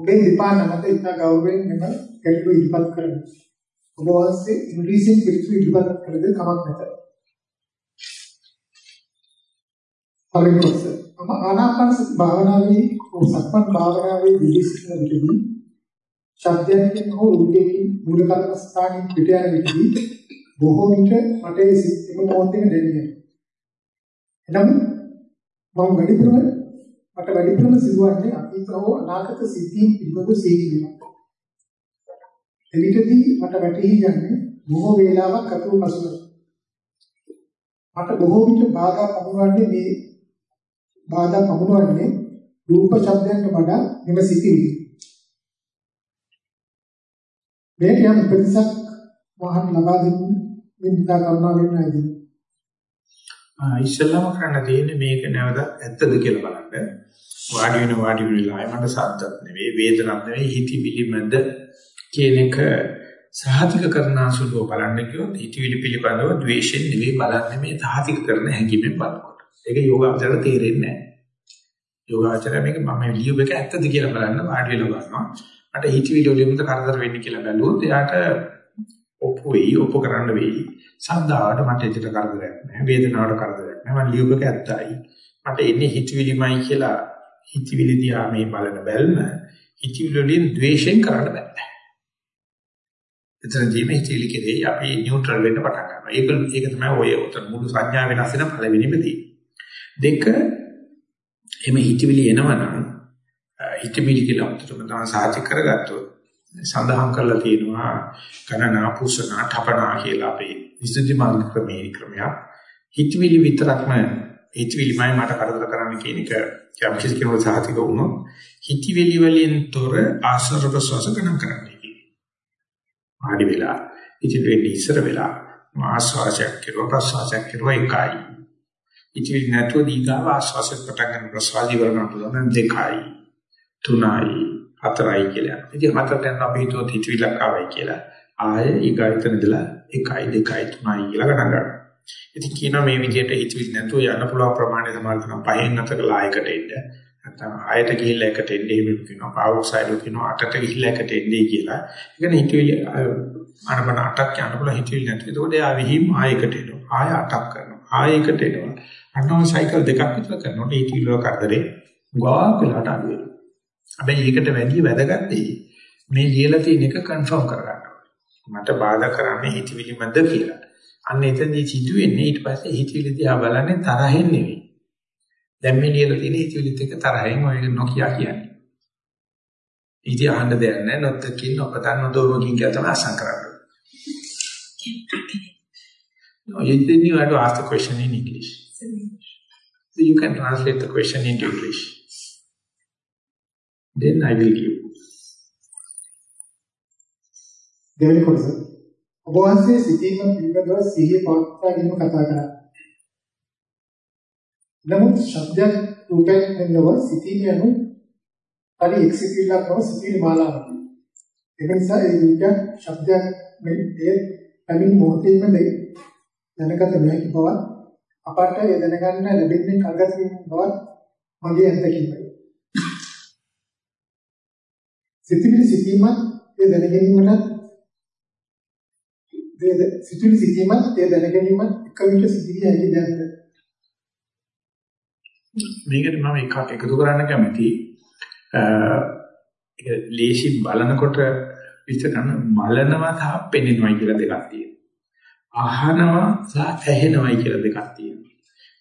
ඔබේ දෙපා නැමත ඉතා ගෞරවයෙන් මෙම ගැටළු ඉදිරිපත් කරමි. ඔබ වහන්සේ ඉංග්‍රීසියෙන් පිළිතුරු ඉදිරිපත් කළද කමක් නැත. පළවෙනි කොටස. මම ආනාපාන සති භාවනාවේ සක්මන් භාවනාවේ විදිසින විදිහදී ශබ්දයෙන් හෝ රූපයෙන් මූල කර්මස්ථානයේ පිට යන විදිහදී බොහෝ විට මට ඒ සිත් එම මොහොතේ දැනෙනවා. එනම් මම වැඩිපුරම මට වැඩිපුරම සිදුවන්නේ අතීත හෝ අනාගත සිද්ධීන් පිළිබඳ සිහිනීම. එවිටදී මට වැටහි යන්නේ බොහෝ වේලාවක් අතුරු පසුව. මට බොහෝ විට බාධා පමුණවන්නේ මේ බාධා පමුණවන්නේ රූප ශබ්දයන්ට වඩා මෙම සිතිවිලි. මේක යම් ප්‍රතිසක් වහන් ලබා දෙන්න මිත්‍යා කරුණා වෙන්න ඇති. ආ ඉස්සෙල්ලාම කරන්න තියෙන්නේ මේක නැවත ඇත්තද කියලා බලන්න. වාඩි වෙන වාඩි වෙලා මට සද්දත් නෙවෙයි වේදනත් නෙවෙයි හිතිවිලිමද කියන එක සහතික කරන අසුලව බලන්න කිව්වොත් හිතවිලි පිළිබඳව ද්වේෂයෙන් නෙවෙයි බලන්නේ මේ සහතික කරන හැඟීමෙන් බලනකොට. ඒක යෝගාචර තේරෙන්නේ නැහැ. යෝගාචර මේක මම ලියුම එක ඇත්තද කියලා බලන්න වාඩි වෙලා බලනවා. මට හිතවිලි වලින්ද කරදර වෙන්නේ කියලා බැලුවොත් එයාට ඔප්පු වෙයි ඔප්පු කරන්න වෙයි. සද්දාවට මට එච්චර කරදරයක් නැහැ. වේදනාවට කරදරයක් නැහැ. මම ලියුම එක ඇත්තයි. මට එන්නේ හිතවිලිමයි කියලා හිතවිලි දිහා මේ බලන බැල්ම හිතවිලි වලින් ද්වේෂයෙන් කරන්න බෑ. එතනදී මේ හිතවිලි කෙරේ අපි නියුට්‍රල් වෙන්න පටන් ගන්නවා. ඒක ඒක තමයි ඔය උතර මුළු සංඥා වෙනස් වෙන පළවෙනිම දේ. දෙක එමෙ හිතවිලි එනවනම් හිතවිලි කියලා උතරම තමයි සාධි කරගත්තොත් සඳහන් කරලා තියෙනවා ගණනා පුසනා ඨපනා කියලා අපේ විසුද්ධි මාර්ග ක්‍රමයේ ක්‍රමයක්. හිතවිලි විතරක්ම හිතවිලිමයි මට කරදර කරන්න කියන එක යම් කිසි කෙනෙකුට සාහිතික වුණොත් හිතවිලි වලින් තොර ආශ්‍රව ප්‍රසවාස ගණන් කරන්නේ. ආදි වෙලා හිතවිලි ඉස්සර වෙලා ආශ්වාසයක් කෙරුවා ප්‍රශ්වාසයක් කෙරුවා එකයි. හිතවිලි නැතුව දීගාව ආශ්වාසයක් පටන් ගන්න ප්‍රශ්වාසය වරණ පුළුවන් දෙකයි තුනයි හතරයි කියලා. ඉතින් හතරට යන අපි හිතුවත් හිතවිලක් ආවයි කියලා. ආයේ ඊගායතන ඉඳලා 1 2 3 කියලා ගණන් ගන්නවා. ඉතින් කියනවා මේ විදිහට හිතවිලි නැතුව යන්න පුළුවන් ප්‍රමාණය තමයි තමයි පහෙන් නැතකලා ආයකට එන්න. නැත්නම් ආයත ගිහිල්ලා එකට එන්නේ එහෙම කියනවා. පාවොක්සයිඩ් කියනවා අටට ගිහිල්ලා එකට එන්නේ කියලා. ඒ කියන්නේ හිතවිලි අනබන අටක් යන්න පුළුවන් හිතවිලි නැතුව. ඒකෝද එයා විහිම් ආයකට එනවා. ආය අටක් කරනවා. ආයකට එනවා. අන්නෝ සයිකල් දෙකක් විතර කරනකොට ඒ කිලෝ කරදරේ ගාක් වෙලාට අඩු වෙනවා. හැබැයි ඒකට වැඩි වැදගත් මේ ලියලා තියෙන එක කන්ෆර්ම් කරගන්න මට බාධා කරන්නේ හිතවිලි මැද කියලා. අන්න එතනදී සිදු වෙන්නේ ඊට පස්සේ හිතවිලි දිහා බලන්නේ තරහෙන් නෙවෙයි. දැන් මේ ලියලා තියෙන හිතවිලිත් එක්ක තරහෙන් ඔය නොකිය කියන්නේ. ඉතින් අහන්න දෙයක් නැහැ නොත්තකින් නොපතන් නොදෝමකින් කියලා තමයි අසං කරන්නේ. No, you then you have to ask the question in English. So you can translate the question into English. Then I will give. දෙවෙනි කොටස. ඔබ වහන්සේ සිතීම පිළිබඳව සිහිය පවත්වා ගැනීම කතා කරා. නමුත් ශබ්දයක් රූපයක් නෙවෙව සිතීම යනු පරි එක්සිකියුලක් බව සිතීම මාලාවක්. ඒ නිසා ඒ රූපයක් ශබ්දයක් මේ ඒ පැමිණි මොහොතේම දැනගත නොහැකි බව අපට ඒ දැනගන්න ලැබෙන්නේ කල්ගසින් බව මගේ අත්දැකීමයි. සිතිවිලි සිතීමත් ඒ දැනගැනීමට ඒ සිතිවිලි සිතීමත් ඒ දැනගැනීමත් එක විට සිදුවිය හැකි දැනද මේකට මම එකක් එකතු කරන්න කැමතියි ඒක ලේසි බලනකොට විස්තර කරන බලනවා සහ පෙනෙනවා කියලා දෙකක් තියෙනවා. අහනවා සහ ඇහෙනවා කියලා දෙකක් තියෙනවා.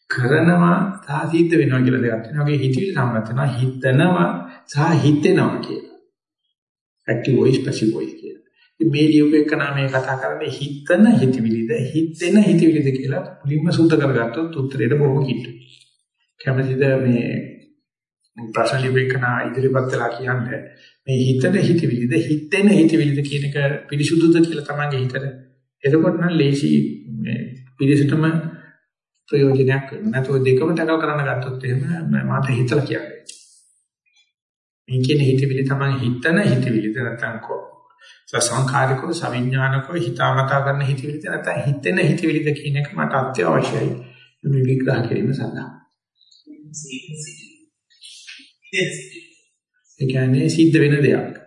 කරනවා සහ සිද්ධ වෙනවා කියලා දෙකක් තියෙනවා. ඔගේ හිතවිලි සම්බන්ධ වෙනවා. හිතනවා සහ හිතෙනවා කියලා. Active voice passive voice කියලා. මේ ලියුප එක නාමයේ කතා කරන්නේ හිතන හිතවිලිද හිතෙන හිතවිලිද කියලා මුලින්ම සූත්‍ර කරගත්තොත් උත්තරේට බොහොම කිට්ටුයි. කැමතිද මේ ප්‍රශ්න ලියුපේකන ඉදිරිපත් වෙලා කියන්නේ මේ හිතන හිතවිලිද හිතෙන හිතවිලිද කියන එක පිරිසුදුද කියලා තමයි හිතට. එතකොට නම් ලේසි මේ පිරිසටම ප්‍රයෝජනයක් වෙනවා. නැත්නම් දෙකම ටකල් කරන්න ගත්තොත් එහෙම මට හිතලා කියන්නේ. මේ කියන හිතවිලි තමයි හිතන හිතවිලිද නැත්නම් කො සංඛාරිකව සවිඥානිකව හිතාමතා කරන හිතවිලිද නැත්නම් හිතෙන හිතවිලිද කියන එක මට අත්‍යවශ්‍යයි. මේ විග්‍රහ කිරීම සඳහා. ඒ කියන්නේ සිද්ධ වෙන දෙයක්.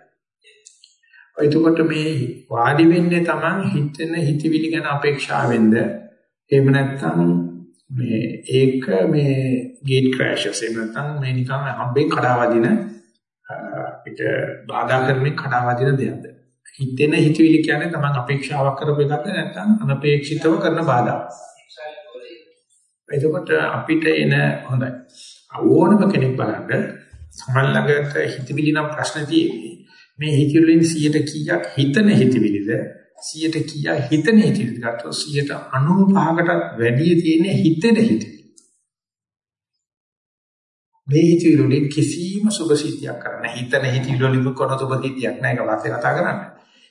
එතකොට මේ වාඩි වෙන්නේ Taman හිතෙන හිතවිලි ගැන අපේක්ෂාවෙන්ද? එහෙම නැත්නම් මේ ඒක මේ ගේට් ක්‍රෑෂස් එහෙම නැත්නම් මේ නිකන් හම්බෙන් කඩාවදින අපිට බාධා කරමින් කඩාවදින දෙයක්ද හිතෙන හිතවිලි කියන්නේ Taman අපේක්ෂාවක් කරපු එකක්ද නැත්නම් අනපේක්ෂිතව කරන බාධාවක් එතකොට අපිට එන හොඳයි. ඕනම කෙනෙක් බලන්න සමල්ලගට හිතවිලි නම් ප්‍රශ්න තියෙන්නේ. මේ හිතවිලින් 100ට කීයක් හිතන හිතවිලිද? 100ට කීයක් හිතන හිතවිලිද? ගත්තොත් 95කටත් වැඩි තියෙන්නේ හිතෙන හිතවිලි. මේ හිතවිලි වලින් කිසිම සුභසිද්ධියක් කරන්න හිතන හිතවිලි වලින් කොන සුභසිද්ධියක් නැහැ ඒක වාස්තේ කතා කරන්නේ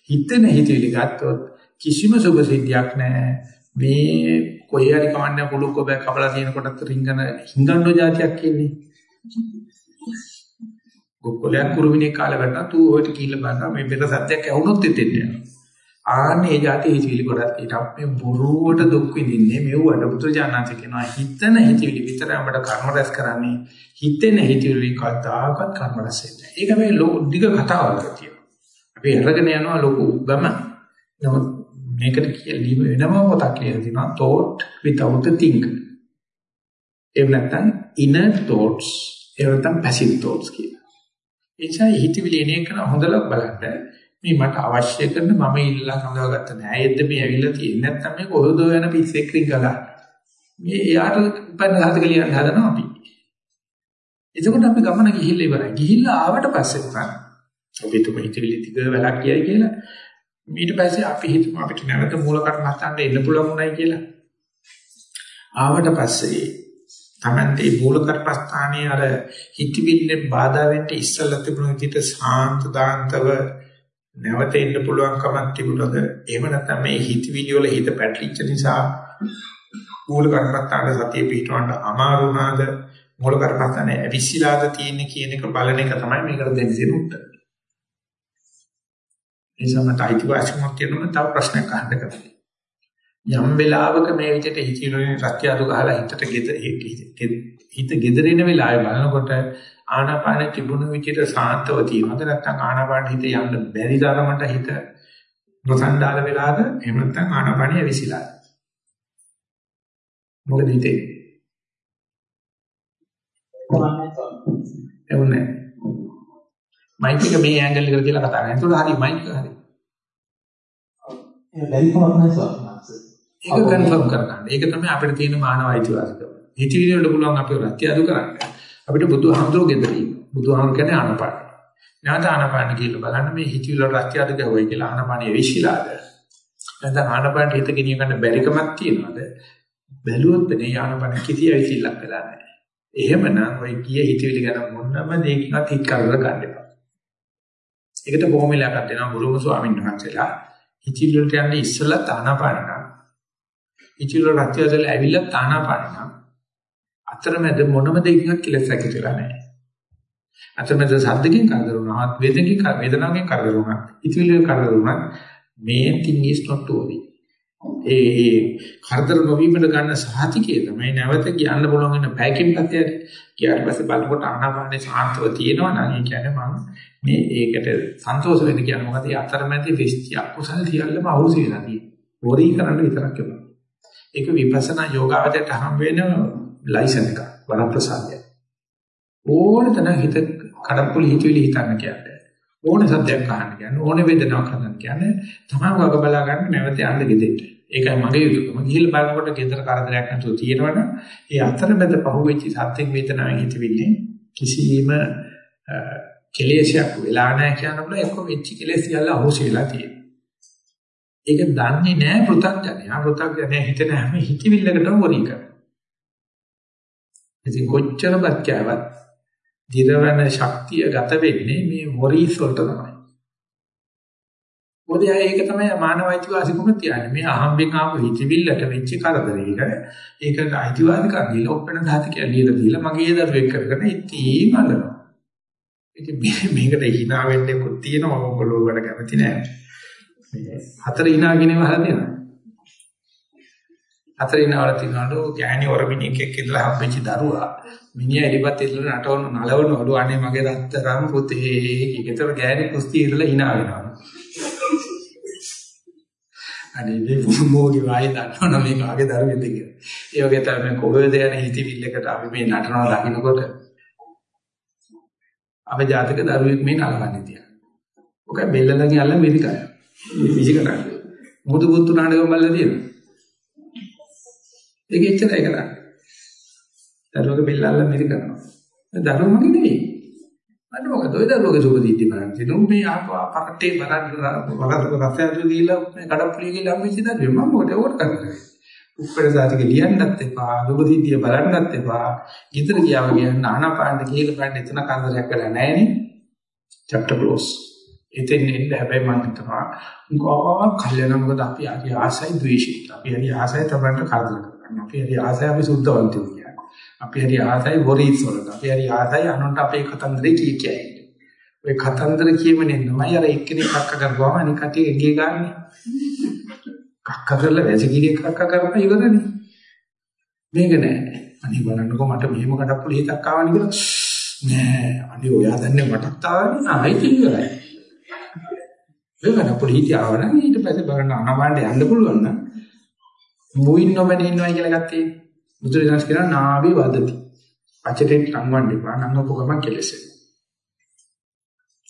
හිතන හිතවිලි ගත්තොත් කිසිම සුභසිද්ධියක් නැහැ මේ කොහේ හරි කවන්නේ කුළුක්ක බෑ කපලා තියෙනකොටත් රිංගන හිඟන්නෝ જાතියක් කියන්නේ. ගොක්කොලයක් කුරුමිනේ කාලේ වටා තු ඔයට කීලා බලනවා මේ බෙර සත්‍යයක් ඇහුනොත් එතෙන්ට යනවා. ආන්නේ જાති හිතවිලි ගොඩක් ඊට අපේ බොරුවට දුක් විඳින්නේ මෙව්වට පුත්‍රජානන්ත කියනවා හිතන හිතවිලි විතරයි අපට කර්ම රැස් කරන්නේ හිතෙන හිතවිලි කතාවකත් කර්ම රැස් වෙන්නේ. ඒක මේ දිග කතාවක් තියෙනවා. අපි අරගෙන යනවා ලොකු ගම. නමුත් මේකට කියලා වෙනම පොතක් කියලා තියෙනවා thought without a think. එහෙම නැත්නම් inner thoughts එහෙම නැත්නම් passive thoughts කියලා. එනිසා හිතවිලි එන එක හොඳට බලන්න මේ මට අවශ්‍ය කරන මම ඉල්ලලා හඳවගත්ත නෑයෙද්ද මේ ඇවිල්ලා තියෙන්නේ නැත්නම් මේ කොහොමද යන පිස්සෙක් රිංගලා. මේ එයාට උපන්න හදක ලියන්න හදනවා අපි. එතකොට අපි ගමන ගිහිල්ලා ඉවරයි. ගිහිල්ලා ආවට පස්සේ උනා අපි තුම හිතවිලි ටික වෙලක් කියයි කියලා ඊට පස්සේ අපි හිතමු අපිට නැවත මූල කර්මස්ථානට එන්න පුළුවන් උනායි කියලා. ආවට පස්සේ තමන්ට මේ මූල කර්මස්ථානයේ අර හිතවිල්ලේ බාධා වෙන්න ඉස්සෙල්ලා තිබුණු විදිහට සාන්ත දාන්තව නැවත එන්න පුළුවන්කමක් තිබුණද එහෙම නැත්නම් මේ හිතවිලි වල හිත පැටලිච්ච නිසා මූල කර්මස්ථානයේ සතිය පිටවන්න අමාරු වුණාද මූල කර්මස්ථානයේ ඇවිස්සීලාද තියෙන්නේ කියන එක බලන එක තමයි මේකට දෙන්න තියෙන උත්තර. නිසා මට අයිතිවාසිකමක් තියෙනවා තව ප්‍රශ්නයක් අහන්න කරන්නේ. යම් වෙලාවක මේ විදිහට හිතිනුනේ රත්යතු ගහලා හිතට හිත gedරෙන වෙලාවේ බලනකොට ආනාපාන තිබුණු විදිහට සාන්තව තියෙනවද නැත්නම් ආනාපාන හිත යන්න බැරි තරමට හිත නොසන්ඩාල වෙලාද එහෙම නැත්නම් ආනාපානිය ඇවිසිලාද මොකද හිතේ එවුනේ මයික් එක මේ ඇන්ගල් එකට කියලා කතා කරනවා. ඒකට හරි මයික් එක හරි. ඒක බැරි කමක් නැහැ ස්වාමීන් ඒක කන්ෆර්ම් කරගන්න. ඒක තමයි අපිට තියෙන මානව අයිතිවාසිකම. හිතවිලි වලට පුළුවන් අපේ රත්ය අදු කරන්න. අපිට බුදුහාමුදුරුවෝ ගෙදරින්. බුදුහාමුදුරුවෝ කියන්නේ ආනපාන. නැවත ආනපාන කියලා බලන්න මේ හිතවිලි වල රත්ය අදු ගැවුවයි කියලා ආනපානිය විශ්ිලාද. නැත්නම් ආනපානට හිත ගෙනිය ගන්න බැරිකමක් තියනවාද? බැලුවොත් මේ ආනපාන කිසි ඇවිසිල්ලක් වෙලා නැහැ. එහෙමනම් ඔය කිය හිතවිලි ගැන මොනම දෙයකින්වත් හිත කරදර ගන්න එපා. ඒකට බොහොම ඉලක්කයක් දෙනවා ගුරුම ස්වාමීන් වහන්සේලා. හිතිල් වලට යන්නේ ඉස්සෙල්ලා තානාපානන. හිතිල් වල රත්යසල ඇවිල්ලා තානාපානන. අතරමැද මොනම දෙයකින්වත් කෙලස් ඇකිතලා නැහැ. අතරමැද සද්දකින් කරදර වුණාත් වේදකින් වේදනාවකින් කරදර වුණාත් හිතිල් වල කරදර වුණාත් main thing is not to worry. ඒ ඒ කරදර නොවීමට ගන්න සහතිකය තමයි නැවත කියන්න පුළුවන් වෙන පැයකින් පස්සේ කියාට පස්සේ බලනකොට ආනාපානේ සාන්තව තියෙනවා නම් ඒ කියන්නේ මම මේ ඒකට සන්තෝෂ වෙන්න කියන්නේ මොකද ඒ අතරමැදි විශ්චි අකුසල සියල්ලම අවුල් වෙලා තියෙනවා. වොරි කරන්න විතරක් එපා. ඒක විපස්සනා යෝගාවචරයට හම් වෙන ලයිසන් එක වරප්‍රසාදය. ඕන තන හිත කඩප්පුලි හිතවිලි හිතන්න කියන්නේ. ඕන සත්‍යයක් අහන්න කියන්නේ ඕන වේදනාවක් හදන්න කියන්නේ තමයි වග බලා ගන්න නැවත යන්න ගෙදෙන්න. ඒකයි මගේ යුතුයකම. ගිහිල්ලා බලනකොට ගෙදර කරදරයක් නැතුව තියෙනවනම් ඒ අතරමැද පහුවෙච්ච සත්‍යෙන් වේදනාවෙන් හිතවිල්ලේ කිසිම කෙලෙසයක් වෙලා නැහැ කියන බල එක්ක වෙච්ච කෙලෙස් සියල්ල අහෝසි වෙලා තියෙනවා. ඒක දන්නේ නැහැ පෘථග්ජනයා. පෘථග්ජනයා හිතන හැම හිතවිල්ලකටම වරි කරනවා. ඉතින් කොච්චර බක්කෑවත් දිරවන ශක්තිය ගත වෙන්නේ මේ වොරීස් වලට තමයි. මොකද ඒක තමයි මානව අයිතිවාසිකම තියන්නේ. මේ අහම්බෙන් ආපු හිතවිල්ලට වෙච්ච කරදරයක ඒක අයිතිවාසිකම් දීලා ඔප්පන ධාතිකය ලියලා දීලා මගේ දරුවෙක් කරගෙන ඉතින් අල්ලනවා. ඉතින් මේකට hina වෙන්නේ කොත් තියෙනවා ඔයගොල්ලෝ වල කැමති නෑ. මේ හතර hina ගෙන වහලා දෙනවා. හතරේ නවල තිනවලු ගෑණි ඔරමිනියෙක් එක්ක ඉඳලා හම්බෙච්ච දරුවා මිනිහා එලිපත් ඉල්ලන නටවන නලවන ඔඩු අනේ මගේ රත්තරන් පුතේ ඊකතර ගෑණි කුස්තිය ඉඳලා hina වෙනවා අනේ මේ මොෝගේ වායි දන්නවනම් මේ කාගේ දරුවෙක්ද කියලා. ඒ වගේ තමයි කොහෙද යන හිතවිල්ලකට අපි මේ නටනවා දකින්නකොට අපේ ජාතක දරුවෙක් මේ නලවන්නේ තියා. ඔක බෙල්ලලගේ අල්ල මෙරිකය. විසි කරන්නේ. මුදු බුත්තු නාඩගම් බලලා තියෙනවා. ඒක එච්චරයි කරන්නේ. දරුවගේ බෙල්ල අල්ල මෙරිකනවා. දරුවෝ මගේ නෙවෙයි. අන්න මොකද ඔය දරුවගේ සුබ දීටි බලන්න. ඉතින් මේ ආපා පරට්ටේ බලන්න වලක රසයතු දීලා මේ කඩප්පුලිය කියලා අම්මිච්ච දරුවෝ මම මොකද ඕකට කරන්නේ. උප්පර සාතික ලියන්නත් එපා, සුබ දීටිය බලන්නත් එපා. ගෙදර ගියාම කියන්න ආනාපානද කියලා බලන්න එතන කරදරයක් වෙලා නැහැ නේ. chapter close. එතෙන් එන්න හැබැයි මම හිතනවා ගෝවා කල්යනා මොකද අපි හරි ආසයි ද්වේෂයි. අපි හරි ආසයි තමන්ට කරදර කරනවා. අපි හරි ආසයි අපි සුද්ධවන්තයෝ කියන්නේ. අපි හරි ආසයි වොරීස් වලට. අපි හරි ආසයි අනුන්ට අපේ කතන්දරේ කිය කියයි. ඔය කතන්දර කියමනේ නමයි අර එක්කෙනෙක් කක්ක කරපුවාම අනික කටිය එගේ ගන්න. කක්ක කරලා වැසිකිරිය කක්ක කරපුවා ඉවරනේ. මේක නෑ. අනිත් බලන්නකෝ මට මෙහෙම කඩප්පුලි හිතක් ආවනේ කියලා. නෑ අනිත් ඔයා දන්නේ මටත් ආවනේ ආයි ඉවරයි. ඒ කඩප්පුලි හිත ආවනම් ඊට පස්සේ බලන්න අනවන්න යන්න පුළුවන් නම් මුවින් නොමැන ඉන්නවයි කියලා ගත්තේ. බුදුරජාණන් කියනවා නාභි වදති. අචරෙන් ලංවන්න එපා නංගපු ගමන් කෙලෙසෙන.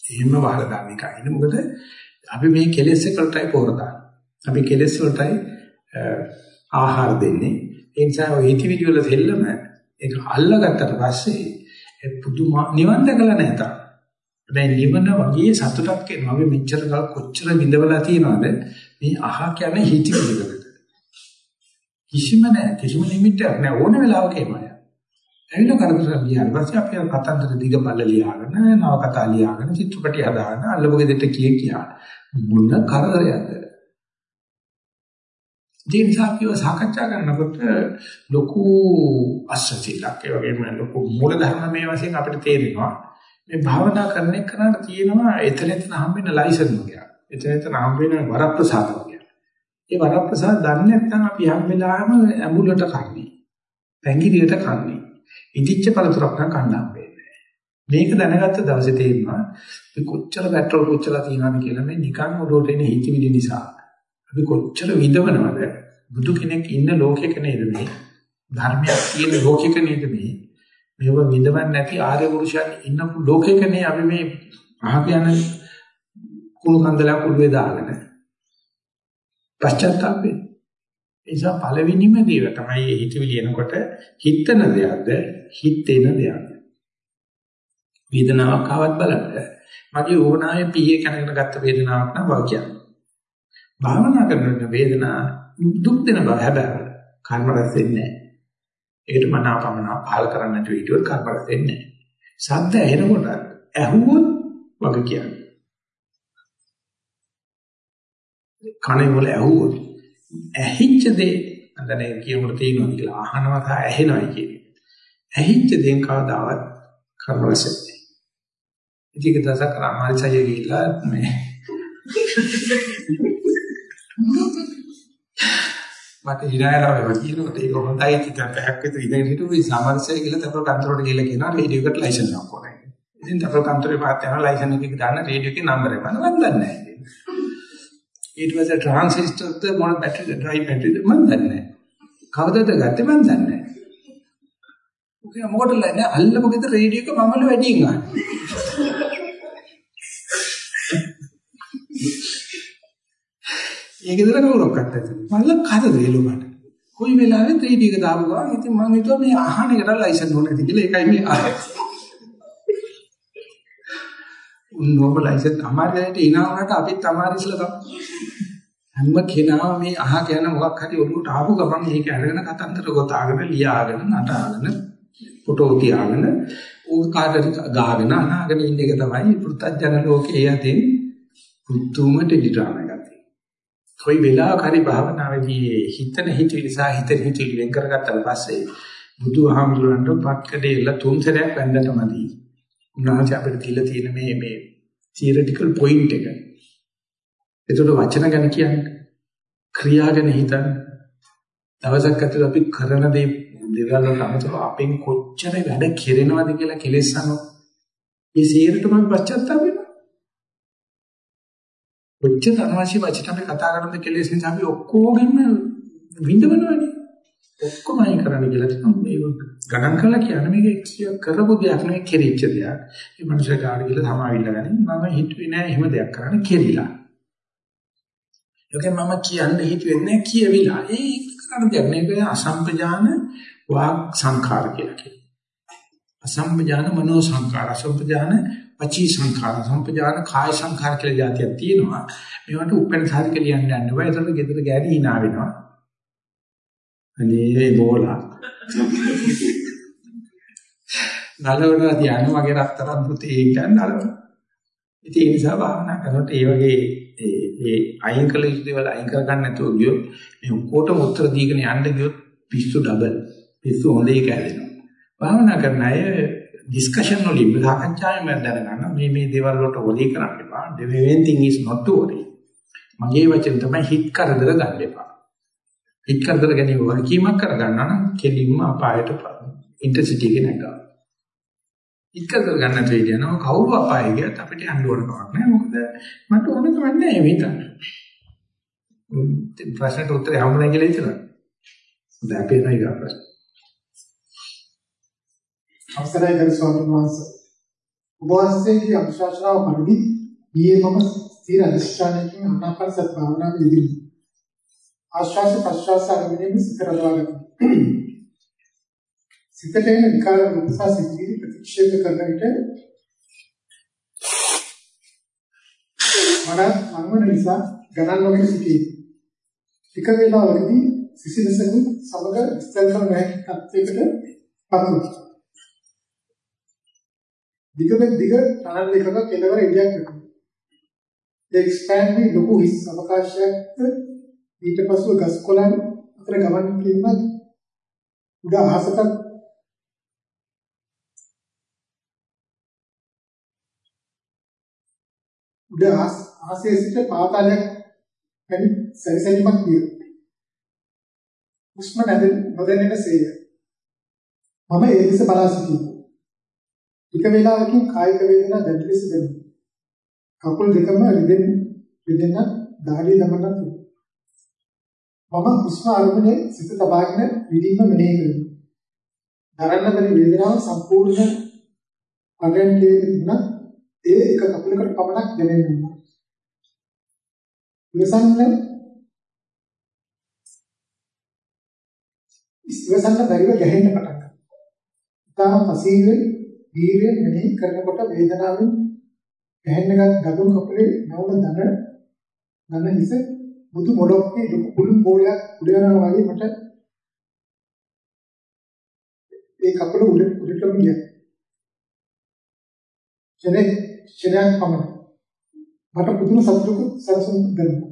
එහෙම වහලා දාන්න එකයි. මොකද අපි මේ කෙලෙස් එකටයි පෝර දාන්නේ. අපි කෙලෙස් වලටයි ආහාර දෙන්නේ. ඒ නිසා ඔය හිතවිලි වල දෙල්ලම ඒක අල්ලගත්තට පස්සේ ඒ පුදුමා නිවන් දැකලා නැත. දැන් නිවන වගේ සතුටක් එනවා. අපි මෙච්චර කල් කොච්චර විඳවලා තියෙනවද මේ අහ කියන්නේ හිතවිලිවලට. කිසිම නැහැ කිසිම ලිමිටයක් නැහැ ඕන වෙලාවක එනවා. ඇවිල්ලා කරදර ගියාට පස්සේ අපි කතන්දර දිග බල්ල ලියාගෙන නව කතා ලියාගෙන චිත්‍රපටි හදාගෙන අල්ලපගේ දෙට කිය කියා. මොන කරදරයක්ද? ජීන් සාපිව සාකච්ඡා කරනකොට ලොකු අස්සසිලක් ඒ වගේම ලොකු මූලධර්ම මේ වශයෙන් අපිට තේරෙනවා. මේ භාවනා කරන එකනට තියෙනවා එතන එතන හම්බෙන ලයිසන් වගේ එතන එතන හම්බෙන වරප්‍රසාද වගේ ඒ වරප්‍රසාද දන්නේ නැත්නම් අපි හැම වෙලාවෙම ඇඹුලට කන්නේ. පැංගිරියට කන්නේ. ඉදිච්ච පළතුරක් නම් කන්න හම්බෙන්නේ මේක දැනගත්ත දවසේ තේරෙනවා මේ කොච්චර පෙට්‍රල් කොච්චර තියෙනවද කියලා මේ නිකන් උඩට එන හිතවිලි නිසා. අපි කොච්චර විඳවනවද? බුදු කෙනෙක් ඉන්න ලෝකෙක නේද මේ? ධර්මයක් තියෙන ලෝකෙක නේද මේ? මේව විඳවන්නේ නැති ආර්ය පුරුෂයන් ඉන්න ලෝකෙක නේ අපි මේ අහක යන කුණු කන්දලක් උඩේ දාගෙන පශ්චාත්තාප වෙන්නේ. ඒ නිසා පළවෙනිම දේ තමයි හිතවිලි එනකොට හිතන දෙයක්ද හිතෙන දෙයක්ද. වේදනාවක් ආවත් බලන්න. මගේ ඕනායේ පීයේ කනකට ගත්ත වේදනාවක් නම් වාක්‍යයක්. භාවනා කරනකොට වේදනා දුක් දෙන බව හැබැයි කර්ම රැස් වෙන්නේ නැහැ. ඒකට මන අපමණ පහල කරන්න නැතුව හිටියොත් කර්ම රැස් වෙන්නේ නැහැ. සද්ද ඇහෙනකොට ඇහුවොත් වගේ කියන්නේ. කනේ වල ඇහුවොත් ඇහිච්ච දේ අදනේ කියමුට තියෙනවා කියලා අහනවා සහ ඇහෙනවයි කියන්නේ. ඇහිච්ච දේන් කවදාවත් කරවසෙන්නේ. ඉතින් ඒක දසක රාමාල්සය ගිහිල්ලා මේ මට ඉරායරව කියනකොට ඒක හොඳයි ඉතින් පැයක් විතර ඉඳන් හිටුවේ සමර්සය කියලා තපර කන්තරෝට ගිහලා කියනවා රේඩියෝ එකට ලයිසන්ස් එකක් ඕනේ. ඉතින් තපර කන්තරේ පාත් යනවා ලයිසන්ස් එක දාන්න රේඩියෝ එකේ නම්බර් එක මම දන්නේ නැහැ. ඊට පස්සේ ට්‍රාන්සිස්ටර්ද මොන බැටරිද ඩ්‍රයිව් බැටරිද මම දන්නේ නැහැ. කවදද ගත්තේ මම දන්නේ නැහැ. ඔකේ මොකටද නෑ අල්ලපු ගෙදර රේඩියෝ එක මමල වැඩියෙන් ගන්න. ඒකේදර කවුරක්වත් නැති. මල්ල කද දෙලු මට. කොයි වෙලාවෙත් රේඩියෝ එක දාපු ගමන් ඉතින් මං හිතුවා මේ අහන එකට ලයිසන්ස් ඕනේ නැති කියලා ඒකයි මේ ආයේ. උන්නෝම ලයිසන්ස් අමාරුවට ඉනවනට අපිත් අමාරු ඉස්සලා හැම කෙනාම මේ අහ කියන මොකක් හරි ඔළුවට ආපු ගමන් ඒක අරගෙන කතන්දර ගොතාගෙන ලියාගෙන නටාගෙන ෆොටෝ තියාගෙන ඌ කාටද ගාගෙන අනාගෙන ඉන්න එක තමයි පෘථජන ලෝකයේ යතින් පුතුම ටෙලිග්‍රෑම් එකක් තියෙන්නේ. කොයි වෙලාවක හරි භාවනාවේදී හිතන හිතවිලි සහ හිතන හිතවිලි වෙන් කරගත්තාට පස්සේ බුදුහාමුදුරන්ට පක්කඩේලා තුන් සැරයක් වැන්දටමදී උන්වහන්සේ අපිට දීලා තියෙන මේ මේ තියරිටිකල් පොයින්ට් එක. ඒකට වචන ගැන කියන්නේ ක්‍රියා ගැන හිතන්න දවසක් ඇතුළත අපි කරන දේ දේවල් වලට අමතරව අපෙන් කොච්චර වැඩ කෙරෙනවද කියලා කෙලෙස් අනෝ. මේ සියරටම පශ්චාත්තාප වෙනවා. කොච්චර අනවශ්‍ය වචන අපි කතා කරනද කෙලෙස් නිසා අපි ඔක්කොගෙම විඳවනවනේ. ඔක්කොම අයින් කරන්න කියලා තියෙනවා. මේ ගණන් කරලා කියන්නේ මේක කරපු දෙයක් නෙවෙයි කෙරිච්ච දෙයක්. මේ මනුස්සය කාට කියලා සමාවිල්ල ගන්නේ මම හිතුවේ නෑ එහෙම දෙයක් කරන්න කෙරිලා. ඒකෙන් මම කියන්නේ හිතුවේ නෑ කියවිලා. ඒක කරන දෙයක් නෙවෙයි අසම්පජාන වාග් සංඛාර කියලා කියනවා. අසම්පජාන මනෝ සංඛාර අසම්පජාන වචී සංඛාර සම්පජාන කාය සංඛාර කියලා જાතියක් තියෙනවා. මේවට උපෙන් සාධක ලියන්න යන්න බෑ. ඒතකොට ගෙදර ගෑණි hina වෙනවා. අනේ බෝලා. නලවනවා තියන්නේ මගේ රත්තරන් පුතේ කියන්නේ නලවන. ඉතින් ඒ නිසා භාවනා කරනකොට ඒ වගේ ඒ ඒ අයින් කළ යුතු දේවල් අයින් කර ගන්න නැතුව ගියොත් මේ ඔක්කොටම උත්තර දීගෙන යන්න ගියොත් පිස්සු ඩබල්. පිස්සු හොඳේ කැදෙනවා. භාවනා කරන අය ඩිස්කෂන් වලින් සාකච්ඡාවෙන් දැනගන්න මේ මේ දේවල් වලට ඔලී කරන්න එපා. the main thing is not to worry. මගේ වචන තමයි හිත කරදර ගන්න එපා. හිත කරදර ගැනීම වගකීමක් කරගන්නවා නම් කෙලින්ම අපායට ඉන්ටර්සිටි එක නැගා. හිත කරදර ගන්න නැතුව ඉඳනවා කවුරු අපාය ගියත් අපිට යන්න ඕන කමක් නැහැ. මොකද මට ඕන කමක් නැහැ මේ හිතන්න. ප්‍රශ්නට උත්තරය හම්බුනේ කියලා හිතනවා. දැන් අපි එනවා ඊගා ප්‍රශ්න. අවසරයි ගරු ස්වාමීන් වහන්සේ. ඔබ වහන්සේගේ අනුශාසනාව පරිදි ඊයේ මම ස්ථිර අධිෂ්ඨානයකින් ආනාපාන සති භාවනාව යෙදුණා. ආශ්වාස ප්‍රශ්වාස අරමුණෙන් සිත රඳවාගත්තා. සිතට එන විකාර රූපසා සිතිවිලි ප්‍රතික්ෂේප කරන විට මනස් මනවන නිසා ගණන් නොගෙන සිටී. ටික වේලාවකදී සිසිලසෙන් සමග විස්තර කරන හැකි තත්යකට පත් වුණා. දිගම දිග ටනල් එකක කෙලවර එළියක් වෙනවා. ඒ එක්ස්පෑන්ඩ් වී ලොකු හිස් අවකාශයක් ඊට පස්ව ගස් කොළන් අතර ගමන් කිරීම උඩ අහසක උඩ ආසයේ සිට පාතාලයක් වැනි සැරිසැරීමක් විය. උස්ම නැද නොදැනෙන සේය. මම ඒ දෙස බලා සිටියා. ටික වේලාවකින් කායික වේදනා දැඩි ලෙස දැනුණා. කකුල් දෙකම රිදෙන රිදෙන දාඩිය දමන්නත් මම හුස්ම අරමුණේ සිත තබාගෙන විදීම මෙනෙහි කරනවා. දරන්න බැරි වේදනාව සම්පූර්ණ අගන්කේ තිබුණා ඒ එක කකුලකට පමණක් දැනෙනවා. ඉවසන්න ඉවසන්න බැරිව ගැහෙන්න පටන් ගන්නවා. තාම පසීවේ වීර්යයෙන් මෙනෙහි කරනකොට වේදනාවෙන් ගැහෙන්නගත් ගදුණු කපලේ නවන දන දන හිස මුතු මොඩොක්කේ ලොකු කුළු බෝලයක් උඩ යනවා වගේ මට ඒ කපල උඩ උඩටම ගියා. ක්ෂණේ ක්ෂණයක් පමණ. මට පුදුම සතුටක් සැලසුම් ගන්නවා.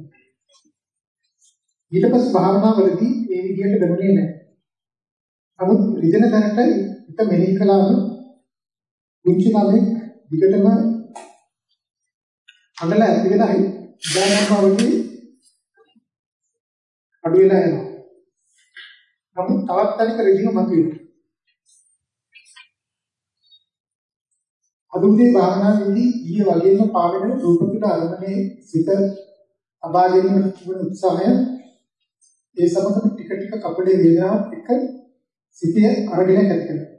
ඊට පස්සේ භාවනාවලදී මේ විදිහට දැනුනේ නැහැ. නමුත් රිදෙන තැනට හිත මෙනෙහි කළාම කුංචි ළමෙක් විකටම අඟල ඇති වෙලා ඉඳනවා වගේ අඩු වෙලා යනවා. නමුත් තවත් තනික රිදීම මතුවෙනවා. අදුගේ භාවනාවේදී ඊයේ වගේම පාවෙන රූපිත අරමුණේ සිත අබා ගැනීම තිබුණ උත්සාහය ඒ සමගම ටික ටික කපඩේ වේදනාවත් එක්ක සිතේ අරගෙන කැටකෙනවා.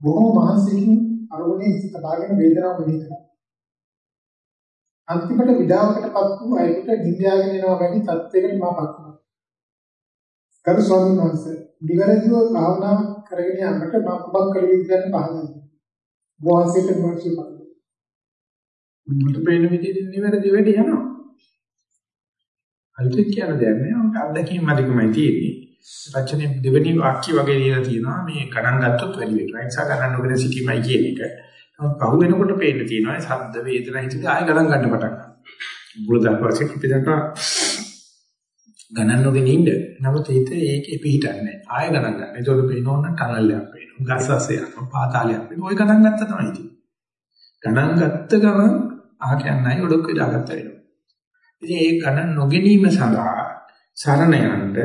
බොහෝ මහන්සියකින් අරමුණේ සිත බාගෙන වේදනාව මෙහි කරනවා. අන්තිමට විඩාවකටපත් වූ අයෙකුට නිින්දයාගෙන යනවා වැනි තත්ත්වයකට මාපත් වුණා. ගරු ස්වාමීන් වහන්සේ, නිවැරදිව භාවනා කරගෙන යාමට මම කුමක් කළ යුතුද යන්න පහදන්න. වාසියට මාර්ෂි පහදන්න. මට පේන විදිහට නිවැරදි වෙඩි යනවා. අල්ට කියන දෙයක් නෑ. උන්ට අත්දැකීම් අධිකමයි තියෙන්නේ. රචනයේ දෙවෙනි වාක්‍ය වගේ දීලා තියෙනවා මේ ගණන් ගත්තොත් වැඩි වෙනවා. ඒ නිසා ගණන් නොගෙන සිටීමයි කියන එක. නමුත් පහු වෙනකොට පේන්න තියෙනවා ශබ්ද වේදනා හිතේ ආයෙ ගණන් ගන්න පටන් ගන්නවා. බුලදක් වශයෙන් පිටකට ගණන් නොගෙන ඉන්න. නමුත් හිත ඒකේ පිටින්නේ නැහැ. ආයෙ ගණන් ගන්න. ඒතකොට පේනෝන ටනල් එකක් පේනවා. ගස්සස්සේ යනවා. පාතාලයක් පේනවා. ওই ගණන් ගත්ත තමයි ඉතින්. ගණන් ගත්ත ගමන් ආ කියන්නේ ඔඩොක් විදාගත්ත වෙනවා. ඉතින් ඒ ගණන් නොගැනීම සඳහා සරණ යන්න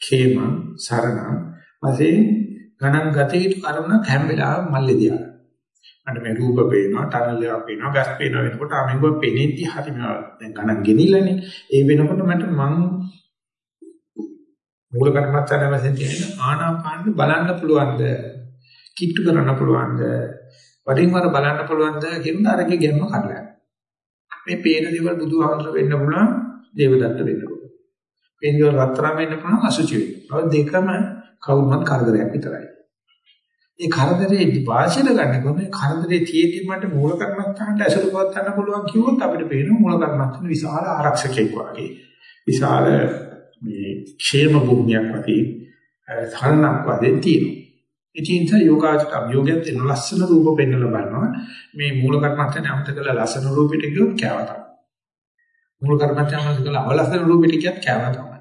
ඛේමං සරණං වශයෙන් ගණන් ගත යුතු කරුණක් හැම වෙලාවෙම මල්ලේ දිහා. අන්න මේ රූප පේනවා, තරලයක් පේනවා, ගස් පේනවා වෙනකොට අමිගුව පෙනෙද්දි හරි මේවා දැන් ගණන් ගෙනිලානේ. ඒ වෙනකොට මට මං මූල කර්මස්ථාන වශයෙන් තියෙන ආනාපාන බලන්න පුළුවන්ද? කිට්ටු කරන්න පුළුවන්ද? වරින් වර බලන්න පුළුවන්ද කියන අරගේ ගැම්ම කඩලා. මේ පේන දේවල් බුදුහාමර වෙන්න පුළුවන්, දේවදත්ත වෙන්න පුළුවන්. පේන දේවල් රත්තරන් වෙන්න පුළුවන්, අසුචි වෙන්න. ඔය දෙකම කවුරුමත් කරදරයක් විතරයි. ඒ කරදරේ වාසිය ගන්න කොහොමද? කරදරේ තියෙද්දි මට මූල කර්මස්ථානට ඇසුරු කරගන්න පුළුවන් කිව්වොත් අපිට පේන මූල කර්මස්ථාන විශාල ආරක්ෂකෙක් වගේ. විශාල මේ ക്ഷേම භූමියක් වගේ සරණක් වගේ තියෙනවා. ඉතින් ඒ යෝගාචර අභියෝගයෙන් තියෙන ලස්සන රූප පෙන්වලා බලනවා. මේ මූල කර්මස්ථානේ අමතක කරලා ලස්සන රූපෙට ගියොත් කෑවට. මූල කර්මස්ථානේ අමතක කරලා අවලස්සන රූපෙට ගියත් කෑවට තමයි.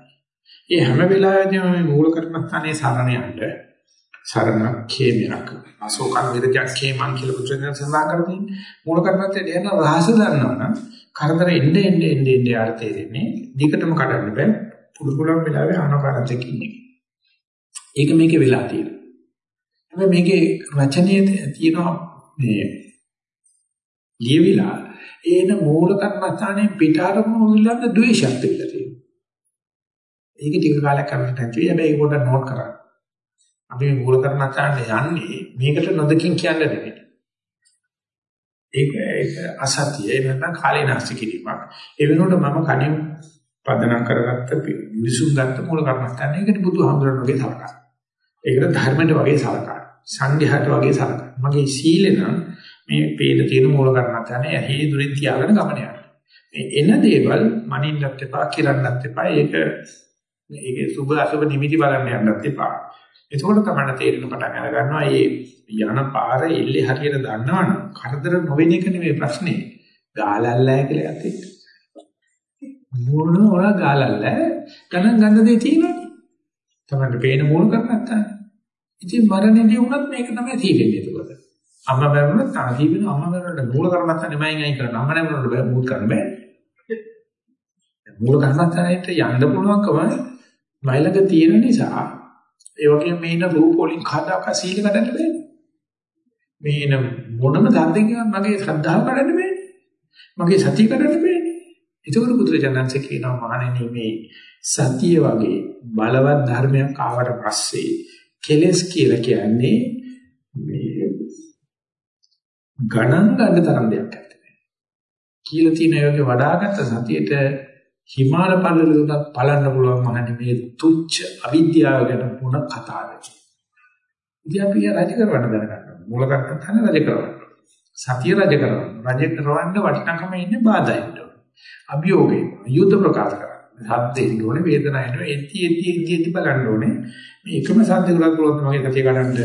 ඒ හැම වෙලාවෙදීම මේ මූල කර්මස්ථානයේ සරණ යන්න සරණ කේමයක් අසෝකන් විරජක් කේමන් කියලා පුත්‍රයන් සඳහන් කරන්නේ මූල කර්මස්ථානේ යන රහස දන්නවනම් කරදර එන්න එන්න එන්න එන්න යාර තේරෙන්නේ දිගටම කඩන්න බෑ පුළු පුළුවන් වෙලාවේ ආනපානත් එක්ක ඉන්නේ. ඒක මේකේ වෙලා තියෙනවා. හැබැයි මේකේ රචනයේ තියෙනවා මේ ලියවිලා ඒන මූල කර්මස්ථානයේ පිටාරම මොවිලන්ද ද්වේෂයක් තිබිලා තියෙනවා. ඒක ටික කාලයක් කරන්න නැති හැබැයි ඒක පොඩ්ඩක් නෝට් කරන්න. අපි මේ මූල කර්මස්ථානයේ යන්නේ මේකට නොදකින් කියන්න නෙවෙයි. ඒක ඒක අසතිය එහෙම නැත්නම් කාලේ නාස්ති කිරීමක්. ඒ වෙනුවට මම කණින් පදනම් කරගත්ත විසුම් ගත්ත මූල කර්මස්ථානයකට බුදුහාමුදුරන්ගේ සලකනවා. ඒකට ධර්මයට වගේ සලකනවා. සංඝයාට වගේ සලකනවා. මගේ සීලෙ නම් මේ පේන තියෙන මූල කර්මස්ථානේ ඇහි දුරින් තියාගෙන ගමන යනවා. මේ එන දේවල් මනින්නත් එපා, කිරන්නත් එපා. ඒක ඒකේ සුබ අසුබ නිමිති බලන්න යන්නත් එපා. එතකොට තමයි තේරෙන පටන් අර ගන්නවා මේ යන පාර එල්ලේ හරියට දන්නවනම් කරදර නොවෙන එක නෙමෙයි ප්‍රශ්නේ. ගාලල්ලා කියලා යතේ. මොන ඔය ගාලල්ලා ගණන් ගන්න දෙය තියෙනවනේ. තමයි පේන මූල කරගත්තා. ඉතින් මරණයේදී වුණත් මේක තමයි තීරෙන්නේ එතකොට. අම්මා මරුණත් තාදී වෙන අම්මා මරුණට මූල කර්මස්ථානේ මයින් අයින් කරන්න අම්මා නැමරුණට බෑ මූල කරන්න බෑ. මූල කර්මස්ථානයට යන්න පුළුවන්කම මයිලක තියෙන නිසා ඒ වගේම මේන රූප වලින් කඩක සීල කඩන්න බෑ. මේන මොනම ධර්මයකින් මගේ ශ්‍රද්ධාව කඩන්න බෑ. මගේ සතිය කඩන්න බෑ. ඒකවල බුදුරජාණන්සේ කියනවා මහණෙනි මේ සතිය වගේ බලවත් ධර්මයක් ආවට පස්සේ කෙලස් කියලා කියන්නේ මේ ගණන් ගන්න තරම් දෙයක් නැහැ. කියලා තියෙන ඒවාගේ වඩාගත් සතියේට හිමාල පල්ලලුණක් බලන්න පුළුවන් මහන්නේ මේ තුච්ච අවිද්‍යාව ගැන මොන කතාවද? ඉතින් අපි රජ කරවන්න දැනගන්න. මූල කර්තන රජ කරවන්න. සතිය රජ කරවන්න. රජ කරවන්න වටිනාකම ඉන්නේ බාධායින්ට. අභියෝගේ යුද්ධ ප්‍රකාශ කරා. සද්දෙන්න ඕනේ වේදනාව එනවා එති එති එති එති බලන්න ඕනේ. මේ එකම සද්ද වලක් වලත් මගේ කතිය කඩන්න.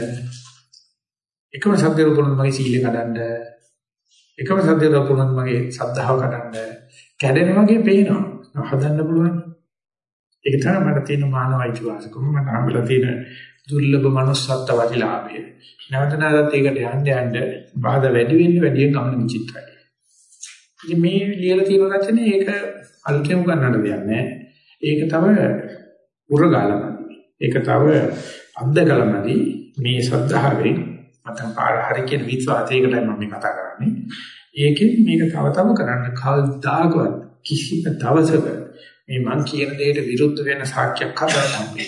එකම සද්ද වලත් මගේ සීලය කඩන්න. එකම සද්ද වලත් මගේ සද්ධාව කඩන්න. කැඩෙන වගේ පේනවා. හදන්න පුළුවන්. ඒක තමයි මට තියෙන මානව අයිතිවාසිකම. මට හම්බෙලා තියෙන දුර්ලභ manussත්ව වටිලාභය. නැවත නැවතත් ඒකට යන්න යන්න බාධා වැඩි වෙන්න වැඩි වෙන ගමන විචිත්‍රයි. ඉතින් මේ ලියලා තියෙන රචනයේ ඒක අලුතෙන් ගන්නට දෙයක් නැහැ. ඒක තව උරගාලමදි. ඒක තව අද්දගලමදි මේ ශ්‍රද්ධාවෙන් මතක පාර හරි කියන විශ්වාසයකටයි මම මේ කතා කරන්නේ. ඒකෙන් මේක තව තව කරන්න කවදාකවත් කිසිම දවසක මේ මං කියන දෙයට විරුද්ධ වෙන සාක්ෂියක් හදන්න බෑ.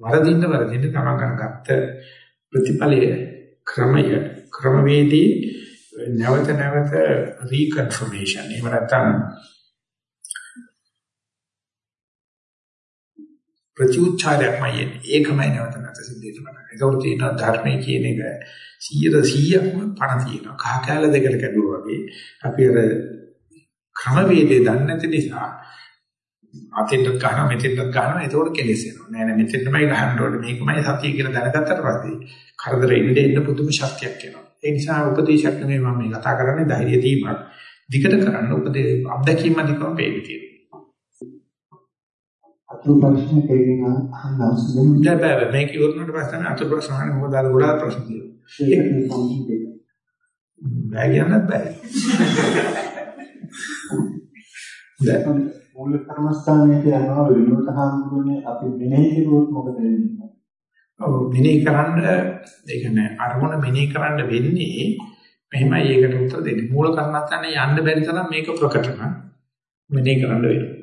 වරදින්න වරදින්න තමන් ගන්නගත්ත ප්‍රතිඵලයේ ක්‍රමය ක්‍රමවේදී නැවත නැවත රීකන්ෆර්මේෂන් එහෙම නැත්නම් ප්‍රතිඋච්චාරයක්මයි ඒකමයි නැවත නැවත සිද්ධ වෙනවා. ඒකවල තියෙන ධර්මයේ කියන එක 100%ක්ම පණ තියෙනවා. කහ කැල දෙකට කැඩුවා වගේ අපි අර ක්‍රමවේදේ දන්නේ නැති නිසා අතෙන්ට ගහනවා මෙතෙන්ට ගහනවා ඒකෝට කෙලෙස් වෙනවා. නෑ නෑ මෙතෙන් තමයි ගහන්න ඕනේ. මේකමයි සතිය කියලා දැනගත්තට පස්සේ කරදර එන්නේ එන්න පුදුම ශක්තියක් එනවා. ඒ නිසා උපදේශයක් නෙමෙයි මම මේ කතා කරන්නේ ධෛර්ය දීමක්. දිකට කරන්න උපදේ අත්දැකීම් අධිකම වේවි. අතුරු ප්‍රශ්න කෙරෙන අහන්න දැන් බෑ මේක ඉවරනට පස්සේ අතුරු ප්‍රශ්න අහන්නේ මොකද අර ගොඩාක් ප්‍රශ්න තියෙනවා. බෑ කියන්නත් බෑ. දැන් මූල කර්මස්ථානයට යනවා විනෝද හාමුදුරනේ අපි මෙනෙහි කරුවොත් මොකද වෙන්නේ? ඔව් මෙනෙහි කරන්න ඒ කියන්නේ අරමුණ මෙනෙහි කරන්න වෙන්නේ මෙහෙමයි ඒකට උත්තර දෙන්නේ. මූල කර්මස්ථානේ යන්න බැරි තරම් මේක ප්‍රකටම මෙනෙහි කරන්න වෙනවා.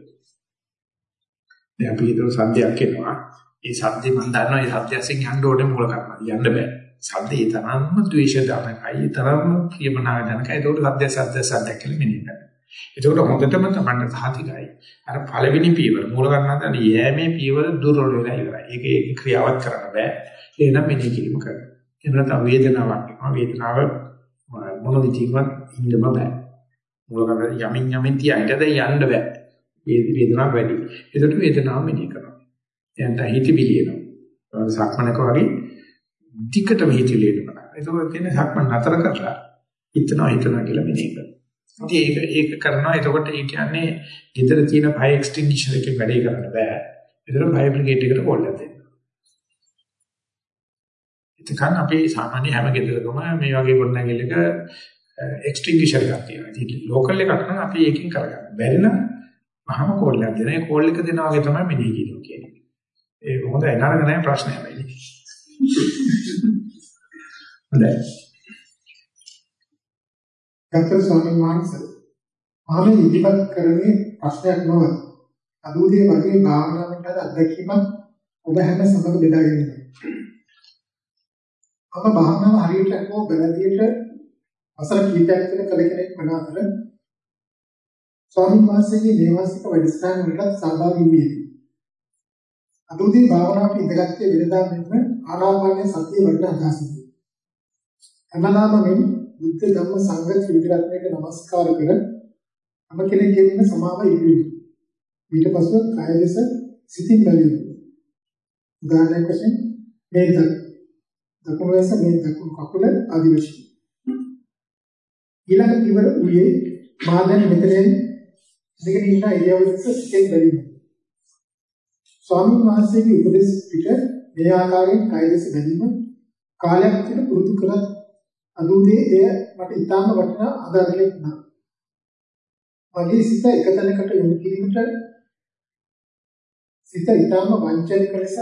දැන් අපි හිතුව සද්දයක් එනවා. ඒ සද්දේ මම දන්නවා ඒ සද්දයෙන් යන්න ඕනේ මූල කර්ම. යන්න බෑ. සද්දේ තරම්ම ද්වේෂ දානකයි තරම්ම ප්‍රියමනාව දානකයි. ඒකට සද්ද සද්ද සද්ද කියලා මෙනෙහි කරනවා. ඒකට හොඳටම තමන්ට සාතිකයි. අර පළවෙනි පියවර මූල කර්මන්තන යෑමේ පියවර දුර්වල වෙලා ඉවරයි. ඒක ඒක ක්‍රියාවත් කරන්න බෑ. එහෙනම් මෙනෙහි කිරීම කරනවා. එහෙනම් තව වේදනාවක් එනවා. වේදනාව මොන විදිහකට ඉන්නම බෑ. මූල කර්ම යමින් යමින් තියයිද යන්න බෑ. වේදනාවක් වැඩි. ඒකට වේදනාව මෙනෙහි කරනවා. එයන්ට හිතවිලි එනවා. සක්මනක වගේ ටිකටම හිතවිලි එනවා. ඒකෝ කියන්නේ සක්මන් නතර කරලා හිතනවා හිතනවා කියලා මෙනෙහි කරනවා. ඉතින් ඒක ඒක කරනවා. එතකොට ඒ කියන්නේ ගෙදර තියෙන ෆයර් එක්ස්ටින්ගිෂර් එකේ වැඩේ කරන්න බෑ. ඒතර ෆයර් බ්‍රිගේඩ් එකට කෝල් එකක් දෙන්න. එතකන් අපි සාමාන්‍ය හැම ගෙදරකම මේ වගේ ගොඩනැගිල්ලක එක්ස්ටින්ගිෂර් eh, එකක් තියෙනවා. ඉතින් ලෝකල් එකක් නම් අපි ඒකෙන් කරගන්න. බැරි නම් මහම කෝල් එකක් දෙනවා. ඒ කෝල් එක දෙනා වගේ තමයි මෙනෙහි කිරීම කියන්නේ. ඒ හොඳයි නරක නැහැ ප්‍රශ්නයක් වෙන්නේ. හොඳයි. ගත්තර ස්වාමීන් වහන්සේ මම ඉදිරිපත් කරන්නේ ප්‍රශ්නයක් නොව අදූදී වගේ භාවනාවට අත්දැකීමක් ඔබ හැම සමග බෙදා ගැනීම. අප භාවනාව හරියට හෝ බැලදියට අසල කීපයක් වෙන කල කෙනෙක් වන අතර ස්වාමීන් වහන්සේගේ දේවාසික වැඩසටහන් වලට සහභාගී වී අදූදී භාවනාවට ඉඳගත්තේ වෙනදා මෙන්න ආනාපානය සතිය වලට අදහසින්. හැමදාම මෙන්න බුද්ධ ධම්ම සංඝ ත්‍රිවිධ නමස්කාර කර අප කෙනෙක් කියන සමාව ඉල්ලුවි. ඊට පස්ව කාය ලෙස සිතින් බැලීම. උදාහරණයක් වශයෙන් මේ දකුණු ලෙස මේ දකුණු කකුල ආදි වශයෙන්. ඊළඟ පියවර උයේ මා දැන් මෙතනින් ඉඳගෙන ඉන්න ඉරියව් ලෙස සිතින් බැලීම. ස්වාමීන් වහන්සේගේ උපදෙස් පිට මේ ආකාරයෙන් කාය ලෙස බැලීම කාලයක් තුළ පුරුදු කරත් අඳුනේ එය මට ඉතාම වටිනා ආදර්ශයක් වුණා. මගේ සිත එක තැනකට යොමු කිරීමට සිත ඉතාම වංචනික ලෙස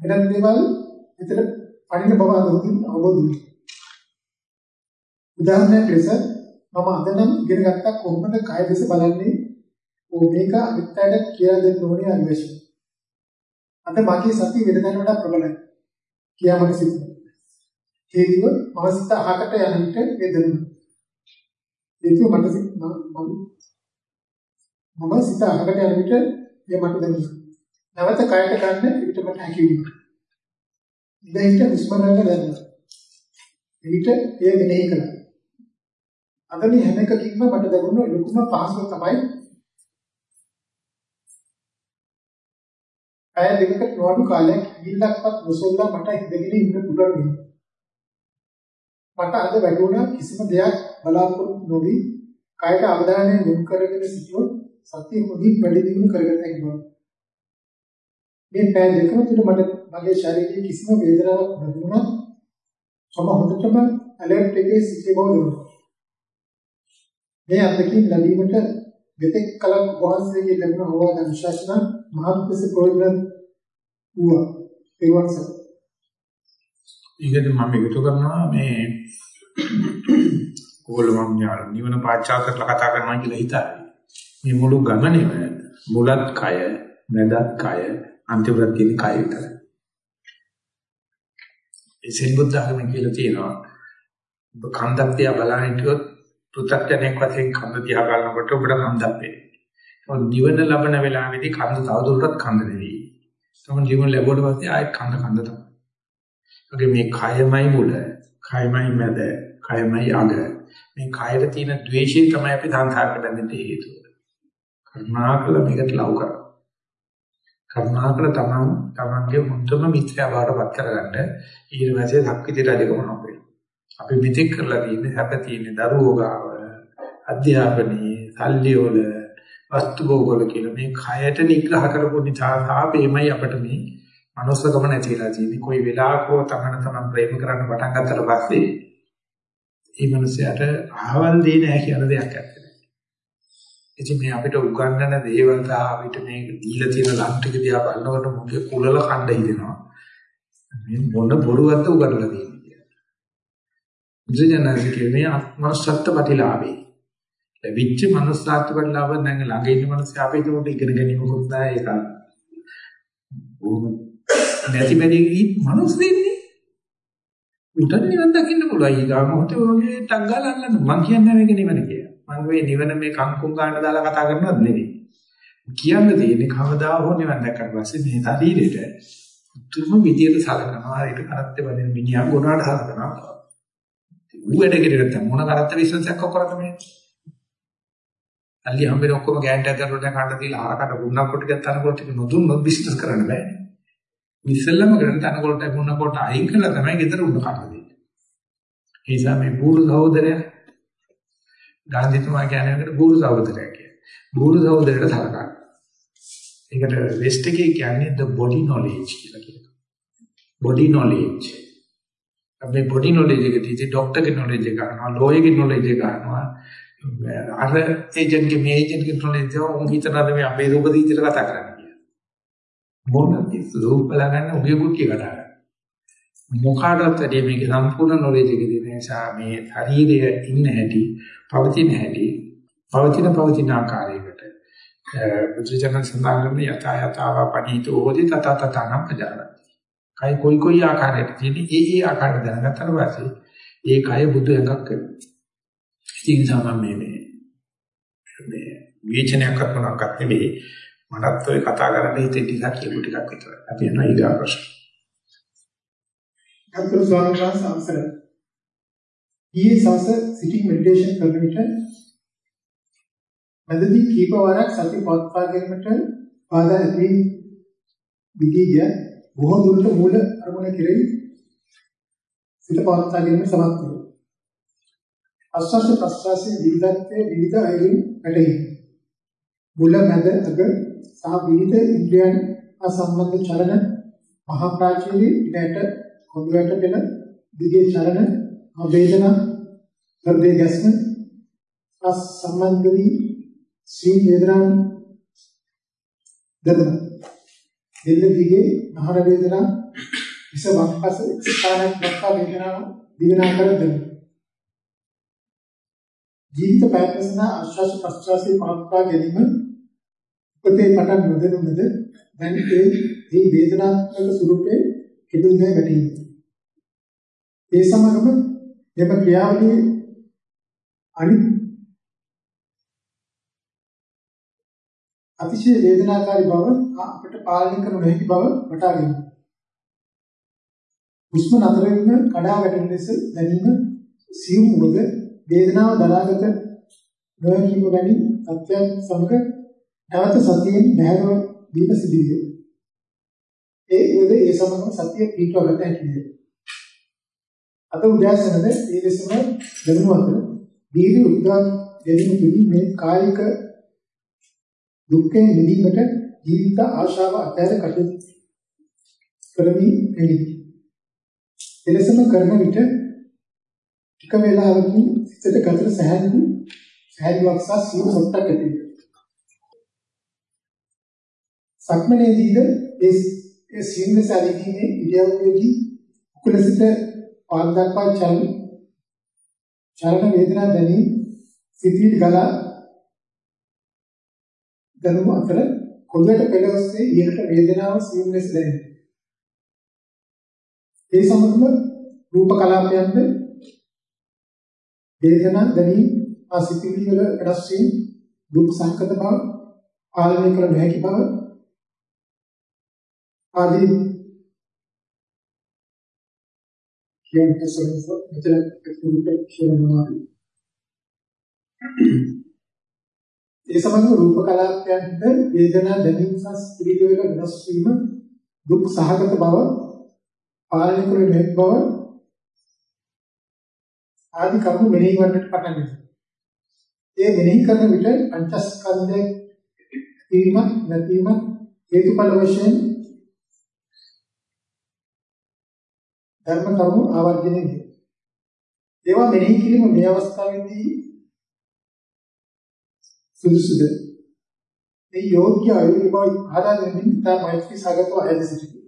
වෙනත් දේවල් විතර පණින බව අදහමින් අවබෝධ වුණා. උදාහරණයක් ලෙස මම අද නම් ඉගෙන ගත්තා කොහොමද කය දෙස බලන්නේ ඕ මේක අනිත්‍යයට කියලා දෙන්න ඕනේ අනිවාර්යයි. අද මගේ සතිය වෙනදාට වඩා ප්‍රබලයි. කියා මට සිතුණා. හේතුව මම සිත අහකට යන විට වේදෙනවා. හේතුව මට මම මම සිත අහකට යන විට එය මට දැනෙනවා. නැවත කයට ගන්න විට මට හැකි වෙනවා. ඉඳහිට හුස්ම ගන්න දැනෙනවා. එවිට එය මෙනෙහි කරනවා. අද මේ හැම එකකින්ම මට දැනුණ ලොකුම පහසුව තමයි අය දෙකකට නොඅඩු කාලයක් ඉල්ලක්වත් නොසොල්ලා මට ඉඳගෙන ඉන්න පුළුවන් වෙනවා. මට අද වැටුණා කිසිම දෙයක් බලාපොරොත්තු නොවි කයට අවධානය යොමු කරගෙන සිටියොත් සතිය හොඳින් වැඩි දියුණු කරගත හැකි බව. මේ පෑ දෙකම තුළ මට මගේ ශරීරයේ කිසිම වේදනාවක් නොදුණා. සම හොඳටම ඇලර්ට් එකේ සිටි බව දුන්නා. මේ අත්දැකීම් ලැබීමට මෙතෙක් කලක් වහන්සේගේ ලැබුණ අවවාද අනුශාසනා මහත්පස ප්‍රයෝජන වූවා. ඒ වන්සත් ඊගද මම එකතු කරනවා මේ ඕගොල්ලෝ මම නිවන පාච්චා කරලා කතා කරනවා කියලා හිතාවි. මේ මුළු ගමනේම මුලත් කය, මැදත් කය, අන්තිමට තියෙන කය විතරයි. ඒ සෙන් බුද්ධ ආගමෙන් කියලා තියෙනවා ඔබ කන්දක් දිහා බලන හිටියොත් පෘථග්ජනයක් වශයෙන් කන්ද දිහා බලනකොට ඔබට කන්දක් පේනවා. නිවන ලබන වෙලාවේදී කන්ද තවදුරටත් කන්ද දෙවි. තමයි ජීවන ලැබුවට පස්සේ ආයෙත් කන්ද කන්ද තමයි. වගේ මේ කයමයි මුල, කයමයි මැද, කයමයි අග. මේ කයර තියෙන द्वේෂය තමයි අපි සංසාරට බැඳෙන්න හේතුව. කරුණාකර මේකට ලව් කරා. කරුණාකර තමන් තමන්ගේ මුතුම මිත්‍යා බවටපත් කරගන්න ඊට පස්සේ ධක්විති රජකම හම්බෙනවා. අපි මෙතෙක් කරලා තියෙන්නේ හැප තියෙන්නේ දරුවෝ ගාව, අධ්‍යාපනයේ, සල්ලි වල, වස්තු භෝග වල කියන මේ කයට නිග්‍රහ කරපු නිසා තාපේමයි අපිට මේ මනුස්සකම නැතිලා තියෙන්නේ. කොයි වෙලාවකෝ තමන තමන් ප්‍රේම කරන්න පටන් ගත්තට පස්සේ මේ මිනිස්යාට අහවල් දෙය නෑ කියන දෙයක් ඇත්තේ. ඉතින් මේ අපිට උගන්වන දේවල් සහ අපිට මේ දීලා තියෙන ලම් ටික දිහා බලනකොට මොකද කුලල කණ්ඩ හිතෙනවා. මේ මොන බොරුවක්ද උගන්වලා තියෙන්නේ කියලා. බුදුජානක කියන්නේ ආත්මසත්ත්ව ප්‍රතිලාභේ. ලැබිච්ච මනසාර්ථ ප්‍රතිලාභ දැන් ළඟ ඉන්න මනස අපේ උඩ ඉගෙන ගැනීමකුත් නැහැ ඒක. නැති බැරි මනස දෙන්නේ. උන්ට නිවන් දකින්න පුළුවන්. ඊගා මොහොතේ ඔයගේ ටක් ගාලා අල්ලන්න. මං කියන්නේ මේක නිවන කියලා. මම මේ නිවන මේ කංකුම් ගන්න දාලා කතා කරනවත් නෙවෙයි. කියන්න තියෙන්නේ කවදා හෝ නිවන් දැක්කට පස්සේ මේ ශරීරෙට තුම විදියට සලකනවා. ඒක කරත්තේ වදින මිනිහා ගුණාට සලකනවා. ඌ වැඩ කෙරෙන්න මොන කරත්ත විශ්වාසයක් කරන්නේ මේ? අල්ලි හම්බෙන ඔක්කොම ගෑන්ට ඇදලා කන්න තියලා ආරකට ගුණක් කොට ටිකක් තනකොට ටික නොදුන්නොත් බිස්නස් කරන්න බෑ. ඉස්සෙල්ලම කරන්නේ තනකොළට ගුණකොට අයින් කළා තමයි ගෙදර උඩ කඩ දෙන්නේ. ඒ නිසා මේ බూరు සහෝදරය ගාන්ධිතුමා කියන එකට බూరు සහෝදරය කියන්නේ. බూరు සහෝදරයට තරකා. ඒකට වෙස්ට් එකේ කියන්නේ the body knowledge කියලා කියනවා. body knowledge. අපේ body knowledge එක තියෙන්නේ ડોක්ටර් කෙනෙකුගේ knowledge එක ගන්නවා, lawyer කෙනෙකුගේ knowledge එක ගන්නවා. අර ඒජන්ට්ගේ මේ ඒජන්ට්ගේ knowledge එක උන් හිතනවා මේ අපේ රූපදීතර කතා කරන්නේ. මොන මොනවද රූප බලගන්න උගේ කුට්ටිය කතා කරන්නේ. මොකාටවත් වැඩිය මේක සම්පූර්ණ knowledge එක දෙන නිසා මේ ශරීරය ඉන්න හැටි, පවතින හැටි, පවතින පවතින ආකාරයකට බුදුජනක සඳහන් යථා යථාව පණීතෝ හොදි තත තතනම් පජානති. කයි කොයි කොයි ආකාරයකට තියෙන්නේ ඒ ඒ ආකාරයට දැනගත්තට පස්සේ ඒ කය බුදු එකක් කරනවා. ඉතින් සමම මේ මේ මේ විචනයක් කරනවක් නෙවෙයි මටත් ඔය කතා කරන්න හිතෙන් ටිකක් කියපු ටිකක් විතරයි. අපි යනවා ඊගා ප්‍රශ්න. අතුරු ස්වාමීන් වහන්සේ අවසරයි. ඊයේ සවස සිටින් මෙඩිටේෂන් කරන විට මැදදී කීප වරක් සති පවත්වා ගැනීමට බාධා ඇති විදිය බොහෝ දුරට මූල අරමුණ කෙරෙහි සිත පවත්වා ගැනීම සමත් වේ. අස්වාස ප්‍රස්වාසයේ විවිධත්වයේ විවිධ අයුරින් වැටේ. මුල මැද අග සහ විවිධ ඉන්ද්‍රයන් අසම්බන්ධ චලන මහා ප්‍රාචීරී ඉඩට කොඳුයට පෙළ දිගේ චලන වේදනා හෘදේ ගැස්ම අස් සම්බන්ධ වී සී වේදනා දදම දෙල්ල දිගේ නහර වේදනා විස වක්පස ස්ථානක් දක්වා වේදනාව දිවනා කර දෙනවා ජීවිත පැවැත්ම ආශ්වාස ප්‍රශ්වාසයේ පවත්වා ගැනීම උපතේ පටන් නොදෙනුනද දැන් ඒ මේ වේදනාත්මක ස්වරූපේ කිදුන්නේ වැටීම. ඒ සමගම මෙම ක්‍රියාවලියේ අනිත් අතිශය වේදනාකාරී බව අපට පාලනය කර නොහැකි බව වටහා ගැනීම. හුස්ම නතර වෙන කඩා වැටෙන ලෙස දැනීම සියුම් වූද වේදනාව දරාගත නොහැකිව වැනි සත්‍යයන් සමග නැවත සතියෙන් බහැරව දීප සිදුවේ. ඒ උද ඒ සමගම සතිය පිටව ගත හැකියි. අද උදෑසනද ඒ ලෙසම දැනුම අතර දීර්ඝ උද්දාන දෙදින පිළි මේ කායික දුක්ඛේ නිදීමට ජීවිත ආශාව අතහැර කටයුතු කරමි එනි. එලෙසම කරන විට ටික වේලාවකින් සිතට ගතට සහැල්ලු සහැල්ලුවක් සහ සියුම් සොට්ටක් ඇති වෙනවා. සක්මනේදීද ඒ ඒ සියුම් සැලකීමේ ඉරියව්වේදී කුල සිට පාද දක්වා චලන චලන වේදනා දැනී සිතී ගලා දරුම අතර කොළයට පෙළ ඔස්සේ ඉහළට වේදනාව සියුම් ලෙස දැනෙනවා. ඒ සමගම රූප කලාපයන්ද වේදනා දැනීම ආසිතිවිලි වල වෙනස් වීම දුක් සංකත බව පාලනය කළ නොහැකි බව ආදී කියන්නේ සොරසො මෙතන කුරුපේ කියනවා ඒ සමග රූප කලාපයන්ද වේදනා දැනීම සහ ස්ත්‍රිය වල වෙනස් වීම දුක් සහගත බව පාලනය කළ නොහැකි බව ආදි කරුණු මෙනෙහි වන්නට පටන් ගන්නවා. ඒ මෙනෙහි කරන විට පංචස්කන්ධයේ තීම නැතිම හේතුඵල වශයෙන් ධර්ම කරුණු ආවර්ජනය වේ. ඒවා මෙනෙහි කිරීම මේ අවස්ථාවේදී සුදුසුද? මේ යෝග්‍ය අයුරු බව ආදා දෙමින් තා මෛත්‍රී සාගතව ඇද සිටියි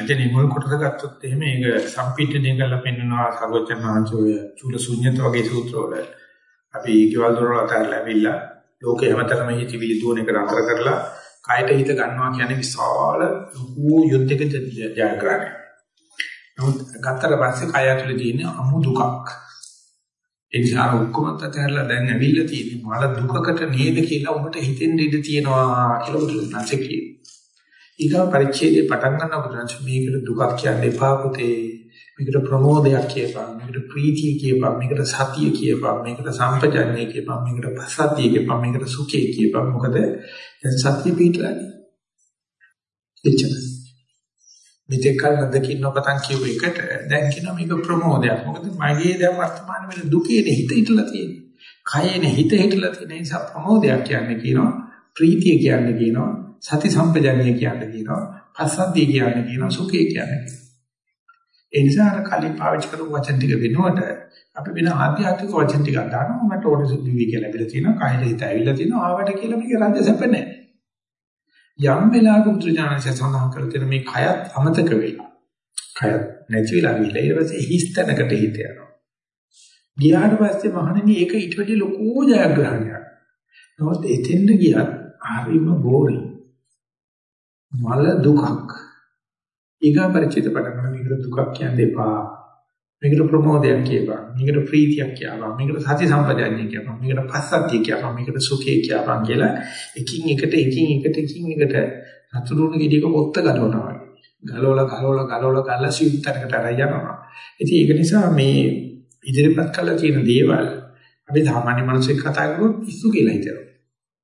අජනේ මොල් කොටස ගත්තොත් එහෙම ඒක සම්පීඩනය කරලා පෙන්වනවා සර්වචන් වහන්සේ චූල ශුන්‍යත වගේ සූත්‍රවල. අපි ඊකවල දොරල අතරලා ඇවිල්ලා ලෝකේ හැමතැනම හිතවිලි දුවන එක නතර කරලා කායට හිත ගන්නවා කියන්නේ විශාල ලොකු යුද්ධයක ජයග්‍රහණයක්. නමුත් ගත්තට පස්සේ කය ඇතුලේ තියෙන අමු දුකක්. ඒ නිසා ඔක්කොම අතහැරලා දැන් ඇවිල්ලා තියෙන්නේ මල දුකකට නේද කියලා ඔබට හිතෙන්න ඉඩ තියෙනවා කියලා බුදුරජාණන් කියනවා. ඊගා පරිච්ඡේදේ පටන් ගන්නකොට මේකට දුකක් කියන්න එපා පුතේ. මේකට ප්‍රමෝදයක් කියපන්. මේකට ප්‍රීතිය කියපන්. මේකට සතිය කියපන්. මේකට සම්පජඤ්ඤය කියපන්. මේකට පසද්ධිය කියපන්. මේකට සුඛය කියපන්. මොකද දැන් සතිය පිටලානේ. එච්චරයි. මෙතෙක්කල් නැදකින් නොපතන් කියව එකට දැන් කියනවා මේක ප්‍රමෝදයක්. මොකද මගේ දැන් වර්තමාන වෙන දුකේනේ හිත හිටලා තියෙන්නේ. කයේනේ හිත හිටලා තියෙන නිසා ප්‍රමෝදයක් කියන්නේ කියනවා. ප්‍රීතිය කියන්නේ කියනවා. සති සම්පජන්‍ය කියන්නේ කියනවා. පස්සද්ධිය කියන්නේ කියනවා. සුඛය කියන්නේ. ඒ නිසා අර කලින් පාවිච්චි කරපු වචන ටික වෙනුවට අපි වෙන ආධ්‍යාත්මික වචන ටිකක් දානවා. මට ඕනේ සුද්ධි කියලා ලැබිලා තියෙනවා. කයර හිත ඇවිල්ලා තියෙනවා. ආවට කියලා මේක රජ සැප නැහැ. යම් වෙලාවක බුදුජානක සඳහන් කර තියෙන මේ කයත් අමතක වෙලා. කයත් නැති වෙලා ගිහලා ඊට පස්සේ හිස් තැනකට හිත යනවා. ගියාට පස්සේ මහණෙනි ඒක ඊට වැඩි ලොකු ජයග්‍රහණයක්. නමුත් එතෙන්ද ගියත් හරිම බෝරින්. මල දුකක්. ඊගා පරිචිත පටන් මේකට දුකක් කියන්න එපා. මේකට ප්‍රමෝදයක් කියපන්. මේකට ප්‍රීතියක් කියපන්. මේකට සති සම්පජාඤ්ඤය කියපන්. මේකට පස්සද්ධිය කියපන්. මේකට සුඛය කියපන් කියලා එකින් එකට එකින් එකට එකින් එකට අතුරුණු ගෙඩියක පොත්ත ගලවනවා. ගලවලා ගලවලා ගලවලා ගල්ලා සිවුතරකට අරන් යනවා. ඉතින් ඒක නිසා මේ ඉදිරිපත් කළ තියෙන දේවල් අපි සාමාන්‍ය මිනිස්සුෙක් කතා කරොත් පිස්සු කියලා හිතනවා.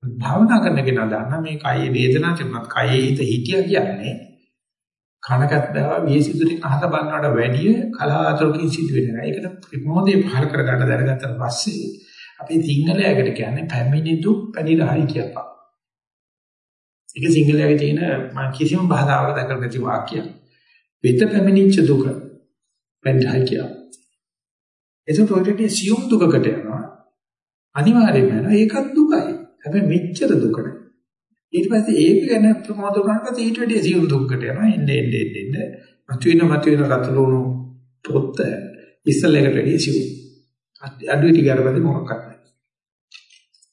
භාවනා කරන කෙනා දන්න මේ කයේ වේදනාව තිබුණත් කයේ හිත හිටියා කියන්නේ කනකත් බෑවා වියසිතුරින් අහත බලනවට වැඩිය කලාතුරකින් සිදු වෙනවා. ඒකට ප්‍රමෝදේ පහල කරගන්න දැනගත්තට පස්සේ අපි සිංහලයකට කියන්නේ පැමිණි දුක් පැනිරහයි කියපා. ඒක සිංහලයේ තියෙන මම කිසිම භාෂාවක දැකලා නැති වාක්‍යයක්. වෙත පැමිණිච්ච දුක පැනිරහයි කියපා. ඒක ප්‍රොජෙක්ටේ සියුම් දුකකට යනවා. අනිවාර්යයෙන්ම යනවා. ඒකත් දුකයි. හැබැයි මෙච්චර දුක නැහැ. ඊට පස්සේ ඒක ගැන ප්‍රමෝද වුණාට ඊට වැඩි සියුම් දුක්කට යනවා. එන්නේ එන්නේ එන්නේ. මතුවෙන මතුවෙන රතුරුණු පොත්ත ඉස්සලකට වැඩි සියුම්. අඩුවේ ටික අරපස්සේ මොකක්වත් නැහැ.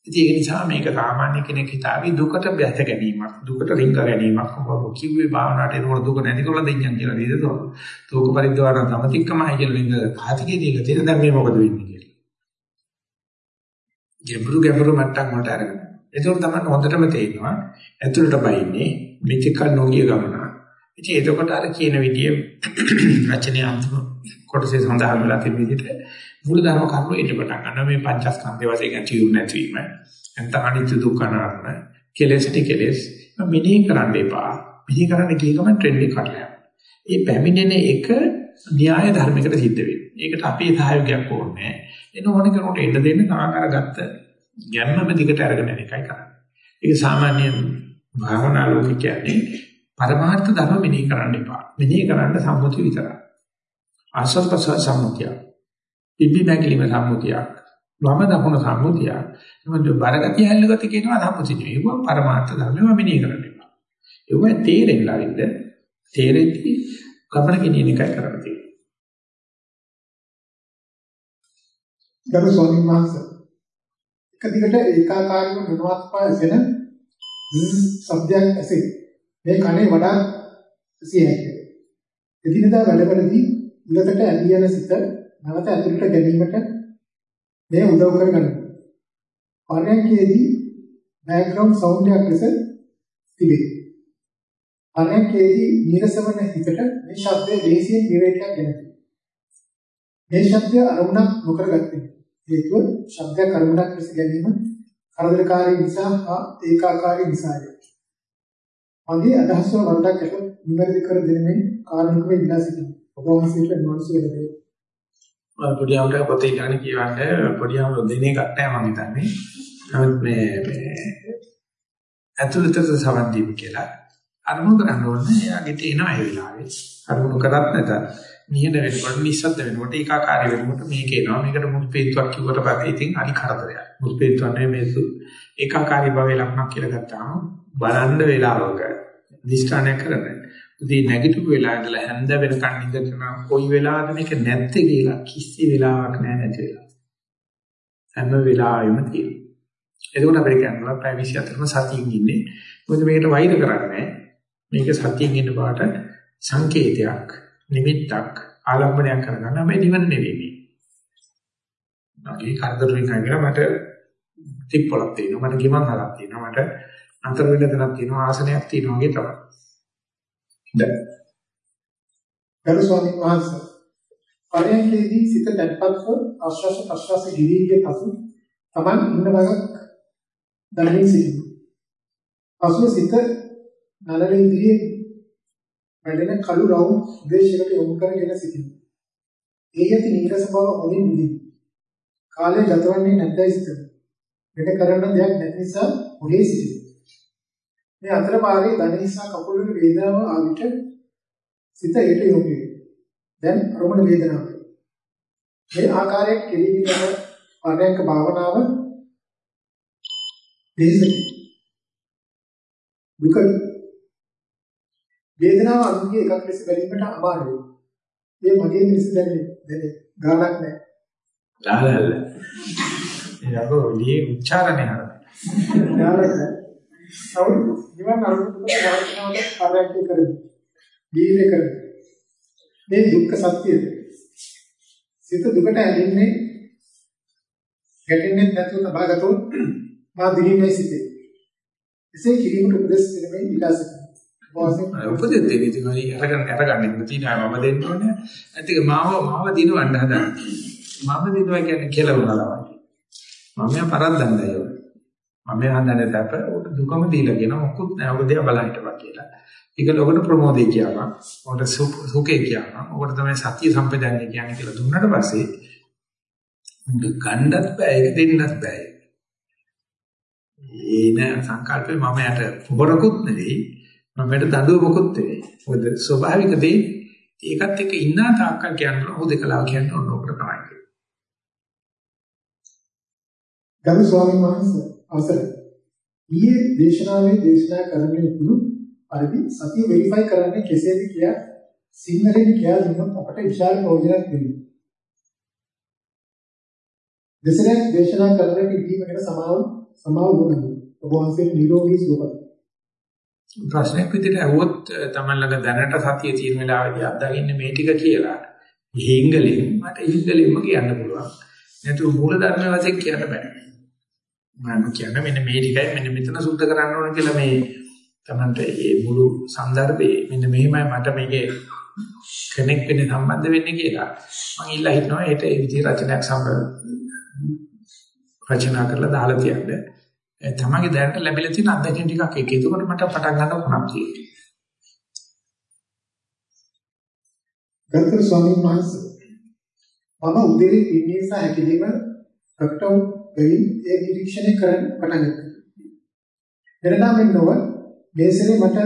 ඉතින් ඒක නිසා මේක සාමාන්‍ය කෙනෙක් හිතාවි දුකට බැස ගැනීමක්, දුකට රිංග ගැනීමක් ඔබ කිව්වේ භාවනාවට එනකොට දුක නැතිකොල දෙඤ්ඤම් කියලා නේද තෝ. තෝක පරිද්දවාණ සමතික්කමයි කියලා නේද? පාතිකේ දීලා තියෙන දැන් මේ මොකද වෙන්නේ කියලා. ගැඹුරු ගැඹුරු මට්ටම් වලට අරගෙන. ඒක තමයි හොඳටම තේරෙනවා. ඇතුළට බයින්නේ මෙච්චක නොගිය ගමන. ඉතින් එතකොට අර කියන විදිය රචනයේ අන්තිම කොටසේ සඳහන් වෙලා තියෙන විදිහට මූල ධර්ම කර්ම එන්න පටන් ගන්නවා. මේ පංචස්කන්ධය වශයෙන් ඇතිවුම් නැතිවීම. නැත්නම් අනිත්‍ය දුක්ඛ අනාත්ම කෙලෙස් ටිකෙලස් මෙනෙහි කරන්න එපා. මෙනෙහි කරන්න ගිය ගමන් ට්‍රෙන්ඩ් එක කඩලා යනවා. මේ පැමිණෙන එක න්‍යාය ධර්මයකට සිද්ධ වෙනවා. ඒකට අපේ සහයෝගයක් ඕනේ. එන ඕන කෙනෙකුට එන්න දෙන්න තාම අරගත්ත ගැම්මම දිගට අරගෙන යන එකයි කරන්නේ. ඒක සාමාන්‍ය භාවනා ලෝකේ කියන්නේ පරමාර්ථ ධර්ම මෙනෙහි කරන්න එපා. මෙනෙහි කරන්න සම්මුති විතරයි. ආසස්පස සම්මුතිය. ඉබ්බි නැගලිම සම්මුතිය. වම දකුණ සම්මුතිය. මොකද බරගතිය හැල්ලගත කියනවා සම්මුති නෙවෙයි. ඒක පරමාර්ථ ධර්මම මෙනෙහි කරන්න එපා. ඒක තේරෙන්න අරින්ද තේරෙද්දි ගමන ගෙනියන එකයි කරන්න තියෙන්නේ. ගරු ස්වාමීන් වහන්සේ එක දිගට ඒකාකාරීව මොනවත් පාසෙන මින් શબ્දයක් ඇසේ. මේ කනේ වඩා සිය හැකියි. එදිනදා වැඩවලදී ඉලතට ඇදී යන සිත නැවත ඇතුළට ගැනීමට මේ උදව් කරගන්නවා පරයන්කේදී බෑග්ග්‍රවුන්ඩ් සවුන්ඩ් එකක් ලෙස තිබේ. පරයන්කේදී නිරසවන හිතට මේ ශබ්දයේ දේශීය විවේකයක් ගෙනදී මේ ශබ්දය අරමුණක් නොකරගත්තේ. හේතුව ශබ්ද කර්මයක් ලෙස ගැනීම කරදරකාරී නිසා හා ඒකාකාරී නිසාය. මගේ අදහස් වල වරදක් ඇතොත් නිවැරදි කර දෙනෙමින් කාරණිකව ඉල්ලා සිටිනවා. ඔබ වහන්සේට මොනසෙ වෙලද? මම පොඩි අමුඩ පොතේ ගන්න කියවන්න පොඩි අමුඩ දෙන එකක් නැහැ මම හිතන්නේ. නමුත් මේ මේ ඇතුළතට සවන් දීම කියලා අරමුණු කරන්න ඕනේ. එයාගෙට එනවා ඒ වෙලාවේ. අරමුණු කරත් නැත නිහඬ වෙනකොට නිස්සද්ද වෙනකොට ඒකාකාරී වෙනකොට මේක එනවා. මේකට මුල් පේතුවක් කිව්වට පස්සේ ඉතින් අලි කරදරයක්. මුල් පේතුවක් නෙමෙයි මේසු ඒකාකාරී භවයේ ලක්ෂණක් කියලා ගත්තාම බලන්න වේලාවක දිස්ත්‍රාණය කරන්නේ. උදේ නැගිටපු වෙලාව ඉඳලා හැන්ද වෙනකන් ඉඳගෙන කොයි වෙලාවද මේක නැත්තේ කියලා කිසි වෙලාවක් නැහැ නැති වෙලා. හැම වෙලාවෙම තියෙනවා. එතකොට අපිට කියනවා ප්‍රයිවසි අතරම සතියින් ඉන්නේ. මොකද මේකට වෛර කරන්නේ මේක සතියින් ඉන්න බාට සංකේතයක්, නිමිත්තක්, ආලම්බනයක් කරගන්න මේ නිවන නෙවෙයි. මගේ කරදර වෙන එක මට තිප්පලක් තියෙනවා, මට ගිමන් හරක් තියෙනවා, මට අතර වෙන දණක් තියෙනවා, ආසනයක් තියෙනවා වගේ තමයි. දැන් ගරු ස්වාමීන් වහන්සේ පරයන්කේදී සිත තැන්පත්ව ආශ්වාස ප්‍රශ්වාස ගිරීගේ පසු Taman ඉන්න බවක් දැනෙමින් සිටිනවා. පසුව සිත නලල ඉදිරියේ වැඩෙන කළු රවුම් දේශයකට යොමු කරගෙන සිටිනවා. ඒ යති නීරස බව හොඳින් විඳිනවා. කාලය ගතවන්නේ නැත්නම් සිටිනවා. වෙන කරන්න දෙයක් නැති නිසා ඔහේ සිටිනවා. මේ අතර පාරේ ධන නිසා කකුල වල වේදනාව ආවිත සිත ඒට යොමු වෙනවා. දැන් අරමුණ වේදනාව. මේ ආකාරයෙන් කෙලින් යන පරයන්ක භාවනාව දේශක දුක වේදනාව අනුගේ එකක් ලෙස බැලීමට අමාරුයි. මේ මගේ මිනිස් දැනෙන්නේ ගානක් නැහැ. ලාලල්ල. ඒ අපෝ දී උච්චාරණය හරි. ගානක් නැහැ. සෞඛ්‍ය නිවන් අරුමුකට වාචනාවට පරයන්ක කරමු. දීර්ය කරමු. මේ දුක්ඛ සත්‍යද සිත දුකට ඇලෙන්නේ ගැටෙන්නේ නැතුව තබාගතොත් මා දිලිමේ සිටේ. එසේ කිරීමට උපදෙස් දෙන්නේ ඊටාසක. උපදෙස් දෙන්නේ ඉතින් අරගෙන අරගන්න ඉන්න තියෙනවා මම දෙන්න ඕනේ. ඇත්තක මාව මාව දිනවන්න හදන. මම දිනුවා කියන්නේ කියලා වුණා තමයි. මම පරද්දන්නයි ඔය. මම හඳන්නේ තප උට දුකම දීලා කියන මොකුත් නෑ ඔබ දිහා බලන්න හිටපන් කියලා. ඒක ලොකට ප්‍රමෝදේ කියනවා. ඔකට සුඛේ කියනවා. ඔකට තමයි සතිය සම්පදන්නේ කියන්නේ කියලා දුන්නට පස්සේ ගණ්ඩත් බෑ ඒක දෙන්නත් බෑ. ඒන සංකල්පේ මම යට පොරකුත් නෙවෙයි මම යට දඬුව මොකුත් නෙවෙයි. මොකද ස්වභාවික දේ ඒකත් එක්ක ඉන්න තාක්කල් කියනවා හොදකලාව කියන්නේ ඕන ඔකට තමයි. ගරු ස්වාමීන් වහන්සේ අවසරයි. ඊයේ දේශනාවේ දේශනා කරන්න පුළු පරිදි සතිය වෙරිෆයි කරන්නේ කෙසේද කියා සිංහලෙන් කියා දුන්නොත් අපට විශාල ප්‍රයෝජනක් වෙනවා. දෙසරක් දේශනා කරන්න ඉදීමකට සමාව සමාව වුණා. ඔබ වහන්සේ නිරෝගී සුවපත්. ප්‍රශ්නයක් විදිහට අහුවොත් තමයි ළඟ දැනට සතිය තියෙන වෙලාවේදී අත්දකින්නේ මේ ටික කියලා. හිංගලෙන් මට හිංගලෙන්ම කියන්න පුළුවන්. නැතු මූල ධර්ම වශයෙන් කියන්න බෑ. මම කියන්නේ මෙන්න මේ ටිකයි මෙන්න මෙතන සුද්ධ කරන්න ඕන කියලා මේ තමන්ට මේ මුළු સંદર્ભේ මෙන්න මෙහෙමයි මට මේකේ කනෙක් වෙන්න සම්බන්ධ වෙන්නේ කියලා මම ඉල්ලා හිටනවා ඒට ඒ විදිහ රචනයක් සම්බන්ධ රචනා කරලා දාලා තියන්න තමන්ගේ දැනට ලැබිලා තියෙන අත්දැකීම් ටිකක් එක එතකොට මට පටන් ගන්න කොනක් තියෙනවා ගරුතර ස්වාමීන් වහන්සේ මම උදේ ඉන්නේ සහ හැකිලිම ප්‍රකටව ගිහින් ඒ නිරීක්ෂණය කරන්න පටන් ගත්තා. වෙනදා මෙන් නොව මේසෙනේ මට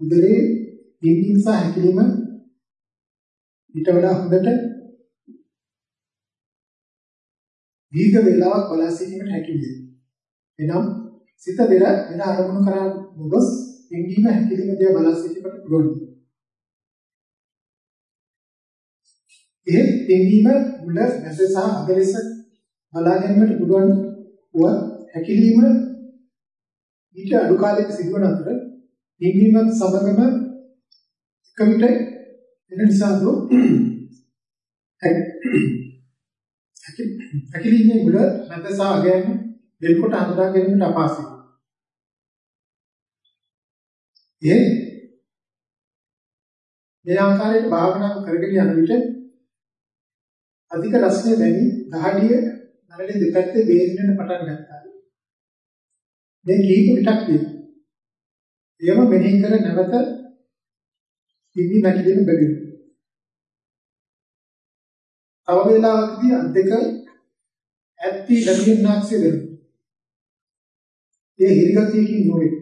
උදේ ඉන්නේ සහ හැකිලිම ඊට වඩා හොඳට දීර්ඝ වේලාවක් බලා සිටීමට හැකි විය. එනම් සිත දෙර වෙන අරමුණු කරා නොගොස් ඉන්දීම හැකිලිම දේ බලා සිටීමට පුළුවන්. ඒ දෙවීම මුල නැස සහ අග ලෙස බලා ගැනීමට පුළුවන් වුවත් හැකිලිම ඊට අඩු කාලයක සිදුවන අතර දෙවීමත් සමගම එක විට එන නිසා දෝ හැකිලිමේ මුල නැස සහ අග යන දෙල්කොට හඳුනා ගැනීමට අපහසුයි. ඒ මේ ආකාරයට භාවනාව කරගෙන යන විට අධික රසණය වැනි දහඩිය නළලේ දෙපැත්තේ බේරෙන්න පටන් ගත්තා. මේ කීප විටක් තියෙනවා. එයම මෙනෙහි කර නැවත ඉදි නැතිවෙන බැරි. තව වේලාවකදී අත් දෙක ඇත්ති ලැබෙන්නාක්සේ වෙනවා. ඒ හිරිගතියකින් නොවේ.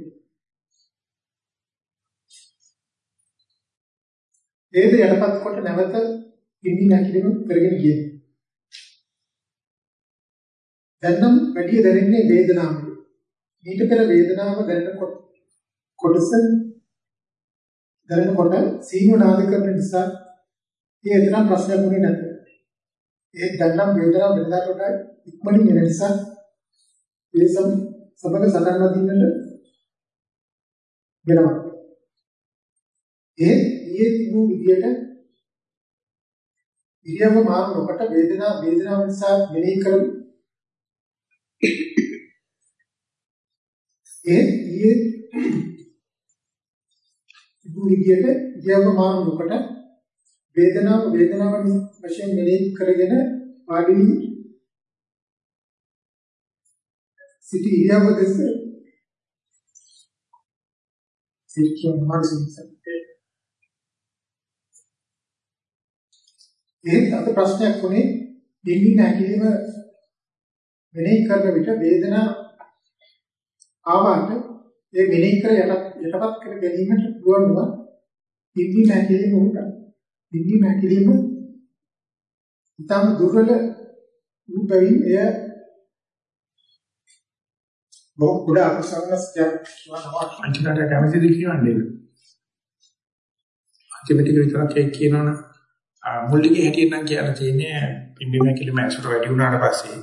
ඒද යටපත් කොට නැවත ඉන්නේ නැතිවෙම කරගෙන ගියේ. දැන් නම් වැඩි දැනෙන්නේ වේදනාව. ඊට පෙර වේදනාව දැනෙනකොට කොටස දැනෙනකොට සීනු නාද කරන නිසා ඒ එතරම් ප්‍රශ්නයක් වුණේ නැත. ඒ දැන් නම් වේදනාව වෙනදාට වඩා ඉක්මනින් එන නිසා ඒ සම සමග සටන් වදින්නට වෙනවා. ඒ ඊයේ තිබූ විදියට ඉරියව්ව මාරු නොකොට වේදනාව වේදනාව නිසා මෙනෙහි කරමු. ඒ ඊයේ තිබූ විදියට ඉරියව්ව මාරු නොකොට වේදනාව වේදනාව වශයෙන් මෙනෙහි කරගෙන වාඩි වී සිටි ඉරියව්ව දෙස සිටින මානසික ඒත් අද ප්‍රශ්නයක් වුණේ දෙන්නේ නැතිවම මෙනෙහි කරන විට වේදනා ආවට ඒ මෙනෙහි කර යට යටපත් කර ගැනීමට පුළුවන් වුණා දෙන්නේ නැතිවම උන්ට දෙන්නේ නැතිවම ඉතාම දුර්වල රූපයෙන් එය බොහෝ කුඩා අකුසලස්යක් කියනවා අන්තිමට කැමතිද කියන්නේ අන්තිමට විතරක් කියනවනේ මුල්ලිගේ හැටියට නම් කියන්න තියෙන්නේ පිම්බිම කිලිම ඇසුර වැඩි වුණාට පස්සේ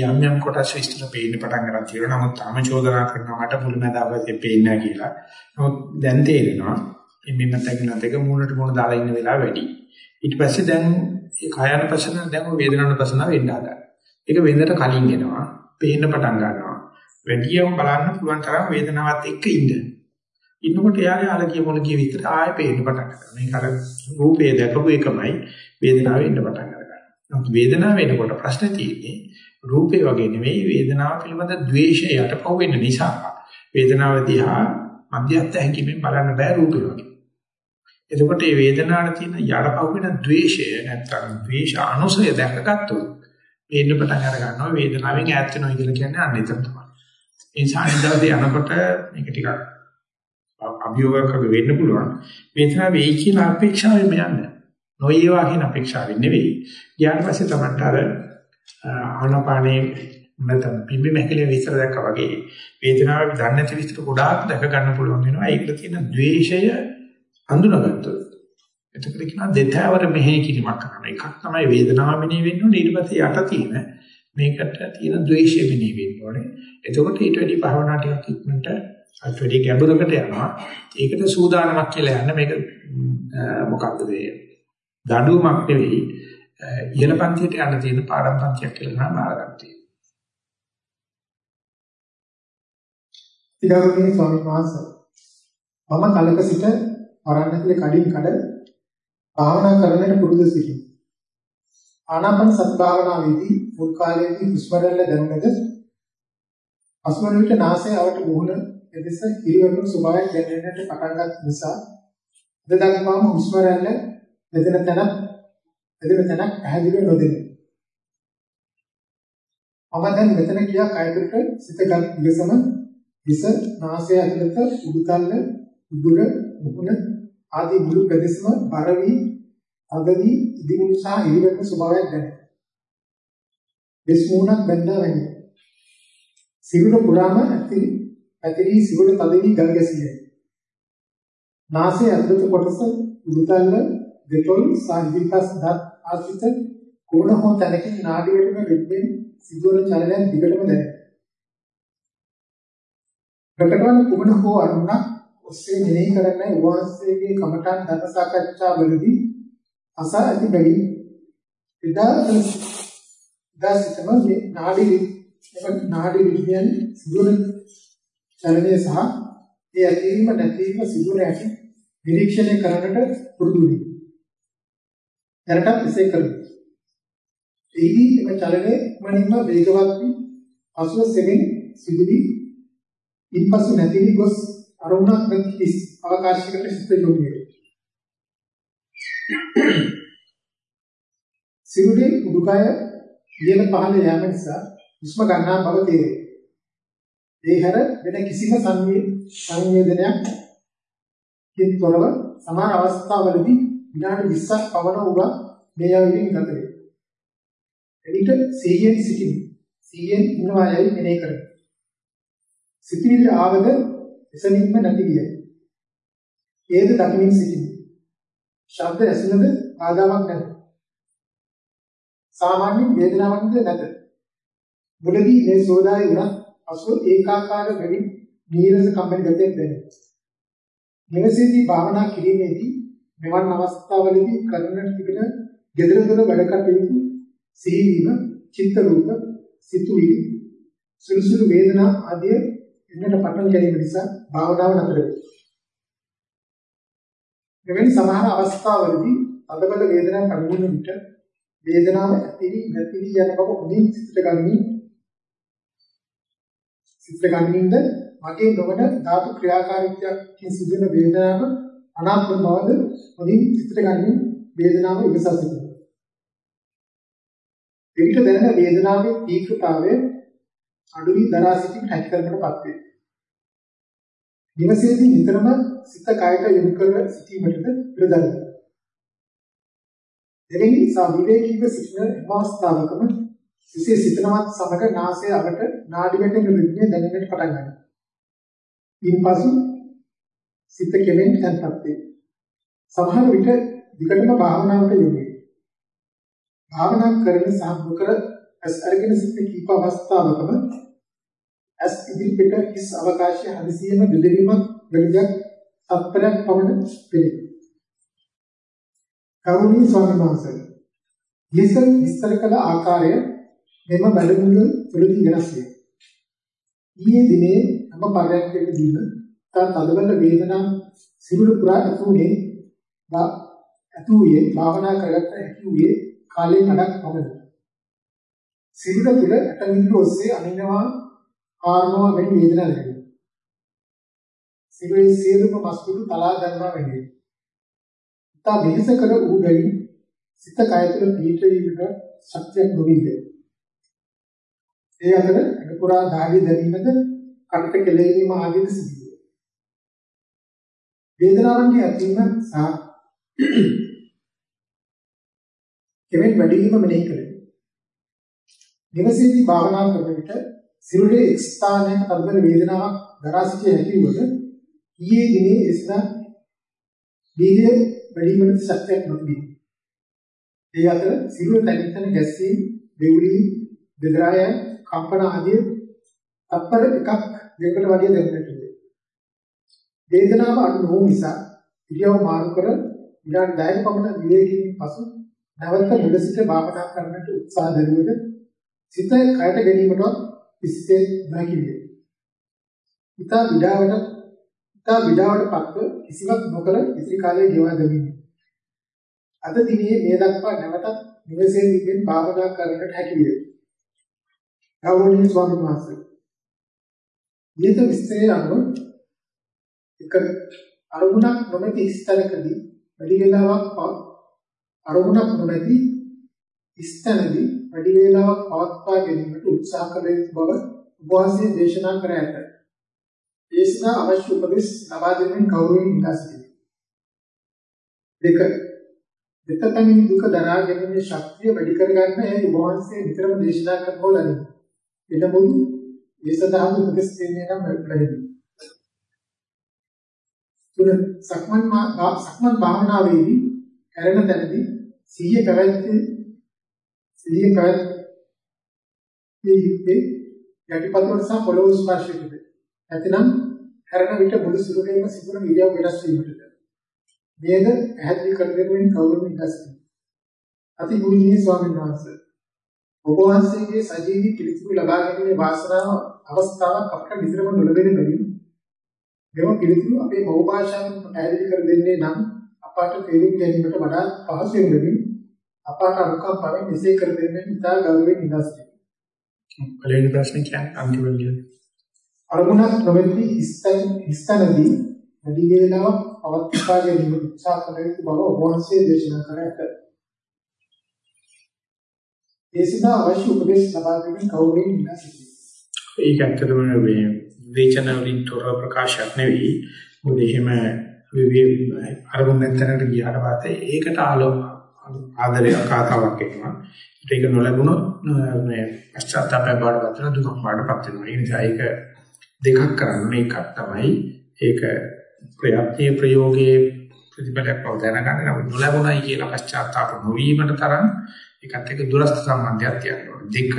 යම් යම් කොටස් විස්තර පේන්න පටන් ගන්න තියෙනවා. නමුත් තාම චෝදනා කරනවා මට මුලමදාවතේ පේන්නේ නැහැ කියලා. නමුත් දැන් තේරෙනවා පිම්බිම තැගින දෙක මූණට මූණ දාලා ඉන්න වෙලාව වැඩි. ඊට පස්සේ දැන් ඒ කායන ප්‍රශ්න දැන් වේදනාන ප්‍රශ්න වෙන්න හදා. ඒක වෙනදට කලින් එනවා. පේන්න පටන් ගන්නවා. වැඩියම බලන්න පුළුවන් තරම් වේදනාවත් එක්ක ඉන්න. ඉන්නකොට එයාගේ අලකිය මොලකිය විතර ආයෙ පේන්න පටන් ගන්නවා. මේක අර රූපේ දැකපු එකමයි වේදනාව එන්න පටන් ගන්නවා. නමුත් වේදනාව එනකොට ප්‍රශ්නේ තියෙන්නේ රූපේ වගේ නෙවෙයි වේදනාව පිළිබඳ ද්වේෂය යටපොව වෙන්න නිසා වේදනාව දිහා මධ්‍යස්ථ හැකියමින් බලන්න බෑ රූපේ වගේ. එතකොට මේ වේදනාවට තියෙන යටපොව වෙන ද්වේෂය නැත්තම් ද්වේෂ අනුසය දැකගත්තොත් පේන්න පටන් අර ගන්නවා වේදනාවෙන් ඈත් වෙනවා කියලා කියන්නේ අන්න එතන තමයි. ඒ නිසා ඉඳලා යනකොට මේක ටිකක් අභියෝගයක් වෙන්න පුළුවන්. වේදනාව වෙයි කියන අපේක්ෂාවෙම යන්න. නොයේවා කියන අපේක්ෂාවෙන් නෙවෙයි. ඊට පස්සේ තමයි අර ආනපානේ නැත්නම් පිම්බි මහකලේ විතර දැක්කා වගේ වේදනාවක් දන්නේ නැති විතර ගොඩාක් දැක ගන්න පුළුවන් වෙනවා. ඒකට තියෙන द्वේෂය අඳුනගත්තොත්. එතකොට කියනවා දෙතෑවර මෙහෙය කිරීමක් කරනවා. එකක් තමයි වේදනාව මෙනෙහි වෙන්න ඕනේ. ඊට පස්සේ යට තියෙන මේකට තියෙන द्वේෂය මෙනෙහි වෙන්න ඕනේ. එතකොට ඊට වැඩි භාවනා ටිකක් ඉක්මනට අත් වැඩි ගැඹුරකට යනවා. ඒකට සූදානමක් කියලා යන්න මේක මොකක්ද මේ දඬුවමක් නෙවෙයි ඉහළ පන්තියට යන්න තියෙන පාඩම් පන්තියක් කියලා නම් බාරගන්න තියෙනවා. ඊගොල්ලෝ ස්වාමීන් වහන්සේ මම කලක සිට ආරණ්‍යයේ කඩින් කඩ භාවනා කරන්නට පුරුදු සිටිනවා. ආනාපාන සත් භාවනාවේදී මුල් කාලයේදී හුස්ම රැල්ල දැනුණද අස්මන විට නාසය අවට මුහුණ එදෙස හිරිවැටුණු ස්වභාවයක් දැනෙන්නට පටන් ගත් නිසා අද දක්වාම හුස්ම රැල්ල මෙතන තැන මෙතන තැන පැහැදිලිව නොදෙන. මම දැන් මෙතන කියා කයකට සිතගත් ඉවසම විස නාසය ඇතුළත උඩුතල්ල උඩුර මුහුණ ආදී මුළු ප්‍රදේශම බර වී අගදී ඉදිමුණු සහ හිරිවැටුණු ස්වභාවයක් දැනේ. දෙස් මුහුණක් බැඳා වැන්නේ. සිරුර පුරාම ඇතිරි පැතිරී සිවුර තදවි ගල් ගැසියයි. නාසයේ අතුරුත කොටස උඩුතල්ල දෙතොල් සාහිවිකස් දත් ආශ්‍රිත කොන හෝ තැනකින් නාඩියටම වෙද්දී සිදුවන චලනයන් දිගටම දැනේ. ප්‍රකටවන කුමන හෝ අරුණක් ඔස්සේ මෙනෙහි කරන්නේ උවාසයේගේ කමඨාන් ධර්ම සාකච්ඡා වලදී අසා ඇති බැරි එදා එදා සිටම මේ නාඩි නාඩි විද්‍යාවෙන් සිදුවන චලනය සහ ඒ ඇතිවීම නැතිවීම සිදුවන හැටි නිරීක්ෂණය කරන්නට පුරුදු වෙමි. දැනටත් එසේ කරමි. එහිදී එම චලනයේ මනින්ම වේගවත් වී පසුව සෙමින් සිදුවි ඉන්පසු නැති වී ගොස් අරුණක් නැති හිස් අවකාශයකට සිත යොමු වේ. සිරුරේ උඩුකය ඉහළ පහළ යාම නිසා හුස්ම ගන්නා බව තේරේ. ඒ හැර වෙන කිසිම සංවේදනයක් කින් තොරව සමාන අවස්ථාවලදී විනාඩි 20ක් පමණ උගා මේ යවින් ගත වේ. එවිට සිහියෙන් සිටිමි. සිහියෙන් ඉන්නවා යයි මෙනෙහි කරමි. සිටිවිලි ආවද එසනින්ම නැති විය. ඒද දකිමින් සිටිමි. ශබ්ද ඇසුනද ආදාවක් නැත. සාමාන්‍ය වේදනාවක්ද නැත. මුලදී මේ සෝදායි වුණත් අසු ඒකාකාර වෙවි නීරස කම්මැලි ගතියක් දැනේ. නිවසේදී භාවනා කිරීමේදී මෙවන් අවස්ථාවලදී කරන්නට තිබෙන gedara dora වැඩ කටයුතු සිහිවීම, චිත්ත රූප, සිතුවිලි, සුළුසුළු වේදනා ආදී එන්නට පටන් ගැනීම නිසා භාවනාව නතර වෙනවා. මෙවැනි සමහර අවස්ථාවලදී අදබල වේදනාවක් අනුගුණ විට වේදනාව ඇතිවි නැතිවි යන බව හොඳින් සිතට ගනිමින් සිතට ගනිමින්ද මගේ නොවන ධාතු ක්‍රියාකාරීත්වයකින් සිදුවන වේදනාව අනාත්ම බවද හොඳින් සිතට ගනිමින් වේදනාව ඉවසා සිටිනවා. එවිට දැනෙන වේදනාවේ තීක්ෂතාවය අඩුවි දරා සිටීම හැකි කරනටපත් වේ. දිවසේදී නිතරම සිත කයට යොමු කර සිටීමටද ප්‍රදර්ශන. එවැනි සාවිවේකීව සිටින අවස්ථාවකම සිසේ සිතනවත් සමග නාසය අගට නාඩි වැටෙන රිද්මය දැනෙන්නට පටන් ගන්නවා. ඉන්පසු සිත කෙමෙන් තැන්පත් වේ. සමහර විට විකටම භාවනාවට යොමු වේ. භාවනා කරන සහ නොකර ඇස් අරගෙන සිටින කීප අවස්ථාවකම ඇස් ඉදිරිපිට හිස් අවකාශය හදිසියෙම බෙදවීමක් වෙලදක් තත්පරයක් පමණ පිළි. කරුණී ස්වාමීන් වහන්සේ ලිසන් විස්තර කළ ආකාරය මෙම බැලුමුල තුළදී වෙනස් වේ. ඊයේ දිනේ හැම පරයන්කදීම තා තදවල වේදනා සිරුර පුරා ඇතුනේ ඇතුයේ භාවනා කරගත්ත හැකි වූයේ කාලයෙන් අඩක් පමණයි. සිරුර තුළ ඇටමින්දු ඔස්සේ අනිනවා ආරනවා වැනි වේදනා දැනෙනවා. සිරුරේ සියලුම මස්තුරු තලා ගන්නවා වැනි. තා වෙනස කර ඌ බැරි සිත කය තුළ පීඨවීමට ශක්තියක් නොවිද. ඒ අතර අනුපුරා ධාර්ය දැනීමද කටට කෙලෙවීම ආදීද සිදුවේ. වේදනාවන්ගේ ඇතිවීම සහ කෙමෙන් වැඩි වීම මෙනෙහි කළේ. නිවසේදී භාවනා කරන විට සිරුරේ එක් ස්ථානයක තදබල වේදනාවක් දරා සිටිය හැකි වුවද ඊයේ දිනේ එස්නා වීර්ය වැඩිවීමට ශක්තියක් නොතිබේ. ඒ අතර සිරුර තනින් තන ගැස්සීම්, දෙවුලි, බෙදරාය, කම්පන ආදී තත්පර එකක් දෙකට වගේ දැනෙන්නට විය. වේදනාව අඩු නොවු නිසා ඉරියව් මාරු කර විනාඩි 10ක පමණ විවේකයෙන් පසු නැවත මුල සිට භාවනා කරන්නට උත්සාහ දරුවද සිත කයට ගැනීමටවත් පිස්සේ නැකිලිය. ඉතා විඩාවට ඉතා විඩාවට පත්ව කිසිවක් නොකර ඉතිරි කාලය ගෙවා දෙමින්. අද දිනේ මේ දක්වා නැවතත් නිවසේ ඉඳන් භාවනා කරන්නට හැකි වේ. ගෞරවනීය ස්වාමීන් වහන්සේ. ඊට විස්තරය අනුව එක අරමුණක් නොමැති ස්ථලකදී වැඩි වේලාවක් අරමුණක් නොමැති ස්ථනදී වැඩි වේලාවක් පවත්වා ගැනීමට උත්සාහ කළ යුතු බව උපවාසයේ දේශනා කර ඇත. දේශනා අවශ්‍ය උපදෙස් ලබා දෙමින් කවුරුන් ඉල්ලා සිටිනවා. දෙක දෙතපැමිණි දුක දරා ගැනීමේ ශක්තිය වැඩි කර ගන්න ඒ උපවාසයේ විතරම දේශනා කරනෝ ලදී. එනමුත් ඒ සඳහා උපදෙස් දෙන්නේ නම් වැඩි. තුන සක්මන් සක්මන් භාවනාවේදී හැරෙන තැනදී සිහිය පැවැත්වී සිහිය පැවැත්වී යුත්තේ යටිපතුල සහ පොළොව ස්පර්ශයටද නැතිනම් හැරෙන විට මුළු සිරුරේම සිදුවන ඉරියව් වෙනස් වීමටද මේද පැහැදිලි කර දෙමින් කවුරුන් ඉඳස්ති අති ගුණීය ස්වාමීන් වහන්සේ ඔබ වහන්සේගේ සජීවී පිළිතුරු ලබා ගැනීමේ වාසනාව අවස්ථාවක් අපට විතරම නොලැබෙන බැවින් මෙම පිළිතුරු අපේ බහු භාෂාවෙන් පැහැදිලි කර දෙන්නේ නම් අපට තේරුම් ගැනීමට වඩා පහසු වෙනදී අපට අනුකම්පාවෙන් මෙසේ කර දෙන්න ඉතා ගෞරවයෙන් ඉඳස් පළවෙනි ප්‍රශ්නේ කියන්නේ අන්තිම විදියට. අරමුණක් නොවැදී හිස්තනදී වැඩි වේලාවක් පවත්වා ගැනීම උත්සාහ කළ යුතු බව ඔබ වහන්සේ දේශනා කර ඇත. ඒ සඳහා අවශ්‍ය උපදෙස් ලබා දෙමින් කවුරුන් ඉඳලා සිටිනවා. ඒක ඇත්තටම මේ වේචන වලින් තොර ප්‍රකාශයක් නෙවෙයි. මොකද එහෙම අරමුණ නැතනට ගියාට පස්සේ ඒකට ආලෝ ආදරය කාතාවක් එනවා. ඒක නොලැබුණොත් මේ පශ්චාත්තාපය බාඩපත් වෙන දුක බාඩපත් වෙනවා. ඒ නිසා ඒක දෙකක් කරන්න එකක් තමයි ඒක ප්‍රයත්නයේ ප්‍රයෝගයේ ප්‍රතිඵලයක් බව දැනගන්න නම් නොලැබුණයි කියලා පශ්චාත්තාප නොවීමට තරම් ඒකත් එක්ක දුරස්ත සම්බන්ධයක් තියෙනවා. දෙක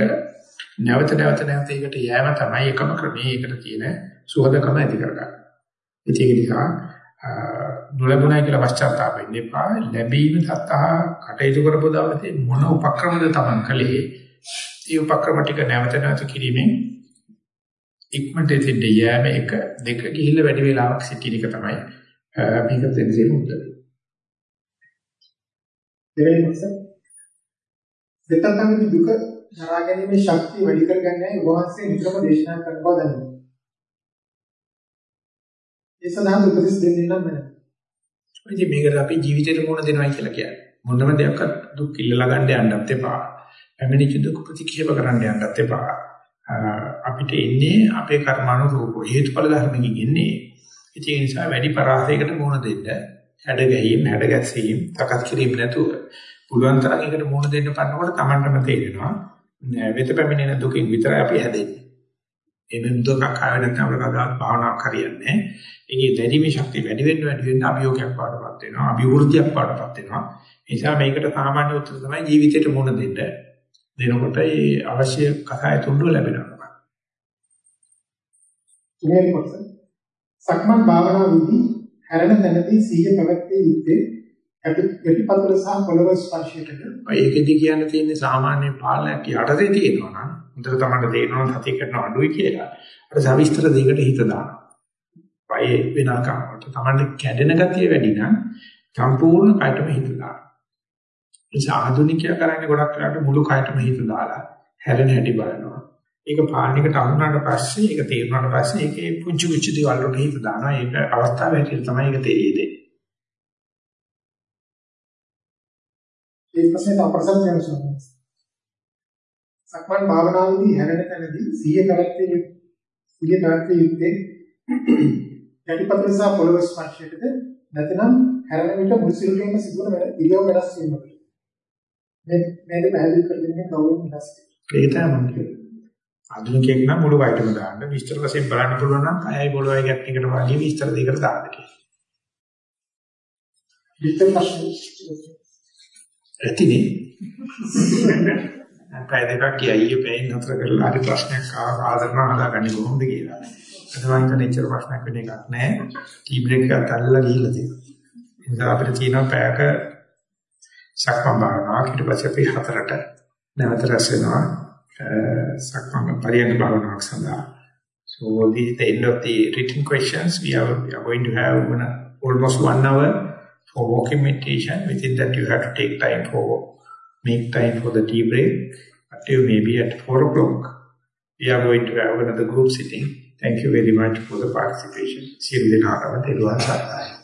නැවත නැවත නැවත ඒකට යෑම තමයි එකම ක්‍රමයේ ඒකට තියෙන සුහදකම ඇති කරගන්න. ඒක නිසා නොලැබුණයි කියලා පශ්චාත්තාප වෙන්න එපා. ලැබීම සත්‍තා කටයුතු කරපු දවසේ මොන උපක්‍රමද Taman කළේ? ඒ උපක්‍රම ටික නැවත නැවත කිරීමෙන් ඉක්මනට දෙන්න යෑම එක දෙක ගිහිල්ලා වැඩි වෙලාවක් සිටින එක තමයි මේක දෙන්නේ උත්තර. දෙවෙනි කොටස දෙතන්තමේ දුක නරා ගැනීමේ ශක්තිය වැඩි කරගන්නයි වහන්සේ නිතරම දේශනා කරන බව දන්නවා. ඒ සඳහා උපදෙස් දෙන්නේ නම් නෑ. ඉතින් මේකට අපි ජීවිතේට මොන දෙනවයි කියලා කියන්නේ. මොනම දෙයක්වත් දුක් ඉල්ලලා ගන්න යන්නත් එපා. පැමිණිච්ච දුක් ප්‍රතික්ෂේප කරන්න යන්නත් එපා. අපිට එන්නේ අපේ කර්මානුරූප හේතුඵල ධර්මකින් එන්නේ. ඒ නිසා වැඩි පරාසයකට මුහුණ දෙන්න හැඩ ගැහිම් හැඩ ගැසීම් තකත් කිරීම නැතුව පුළුවන් තරම් ඒකට මුහුණ දෙන්න පන්නකොට Tamanටම තේරෙනවා වෙත පැමිණෙන දුකින් විතරයි අපි හැදෙන්නේ. ඒ දුකක් ආවෙ නැත්නම් අපිට කවදාවත් භාවනාවක් හරියන්නේ නැහැ. ඒකේ දැරීමේ ශක්තිය වැඩි වෙන්න වැඩි වෙන්න අභියෝගයක් වඩපත් වෙනවා. අභිවෘද්ධියක් වඩපත් වෙනවා. ඒ නිසා මේකට සාමාන්‍ය උත්තර තමයි ජීවිතේට මුහුණ දෙන්න. දෙනකොට ඒ අවශ්‍ය කසාය තුඩුව ලැබෙනවා. තුන්වෙනි කොටස සක්මන් භාවනා විදි හැරෙන තැනදී සීය පැවැත්විය යුත්තේ යටිපතුල සහ පොළව ස්පර්ශයටද ඒකෙදි කියන්න තියෙන්නේ සාමාන්‍ය පාලනයක් යටතේ තියෙනවා නම් හොඳට තමයි තේරෙනවා සතිය කරන අඩුයි කියලා. අර සවිස්තර දෙයකට හිත දානවා. පය වෙනකම්ට තමයි කැඩෙන ගතිය වැඩි නම් සම්පූර්ණ කයටම හිත දානවා. ඒ ආධුනිකයා කරන්නේ ගොඩක් වෙලාවට මුළු කයටම හිත දාලා හැරෙන හැටි බලනවා. ඒක පාලනයකට අහුනාට පස්සේ ඒක තේරුණාට පස්සේ ඒකේ පුංචි පුංචි දේවල් වලට හිත දානවා. ඒක අවස්ථාව හැටියට තමයි ඒක තේරෙන්නේ. ඒ ප්‍රශ්නේ අපරසම් යනවා. සක්මන් භාවනාවේදී හැරෙන තැනදී සිහිය පැවැත්විය සිහිය පැවැත්විය යුත්තේ යටිපතුල සහ පොළව ස්පර්ශයටද නැත්නම් හැරෙන විට මුළු සිරුරේම සිදුවන ඉරියව් වෙනස් වීමකට. මේ මේක පැහැදිලි කර දෙන්නේ කවුරුන් වෙනස් ඒක තමයි මම කියන්නේ. ආධුනිකයෙක් නම් මුළු වයිටම දාන්න විස්තර වශයෙන් බලන්න පුළුවන් නම් කයයි පොළොවයි ගැට් එකට වගේ විස්තර දෙකට දාන්න කියලා. විස්තර ප්‍රශ්න ඇතිනේ. පැය දෙකක් කියයි පැයෙන් නතර කරලා හරි ප්‍රශ්නයක් ආදරණ හදාගන්නේ කොහොමද කියලා. අද මම හිතන්නේ ඉච්චර ප්‍රශ්නයක් වෙන එකක් නෑ. ටී බ්‍රේක් එකක් අල්ලලා ගිහිල්ලා තියෙනවා. ඒ නිසා අපිට තියෙනවා පැයක සක්මන් භාවනාවක් ඊට පස්සේ අපි හතරට නැවත රැස් වෙනවා. සක්මන් පරියන්ක භාවනාවක් සඳහා. So this is the end of the written questions. We are, we are going to have one, almost one hour for walking meditation. Within that you have to take time for make time for the tea break. But you may be at 4 o'clock. We are going to have another group sitting. Thank you very much for the participation. සියලු දෙනාටම තෙරුවන් සරණයි.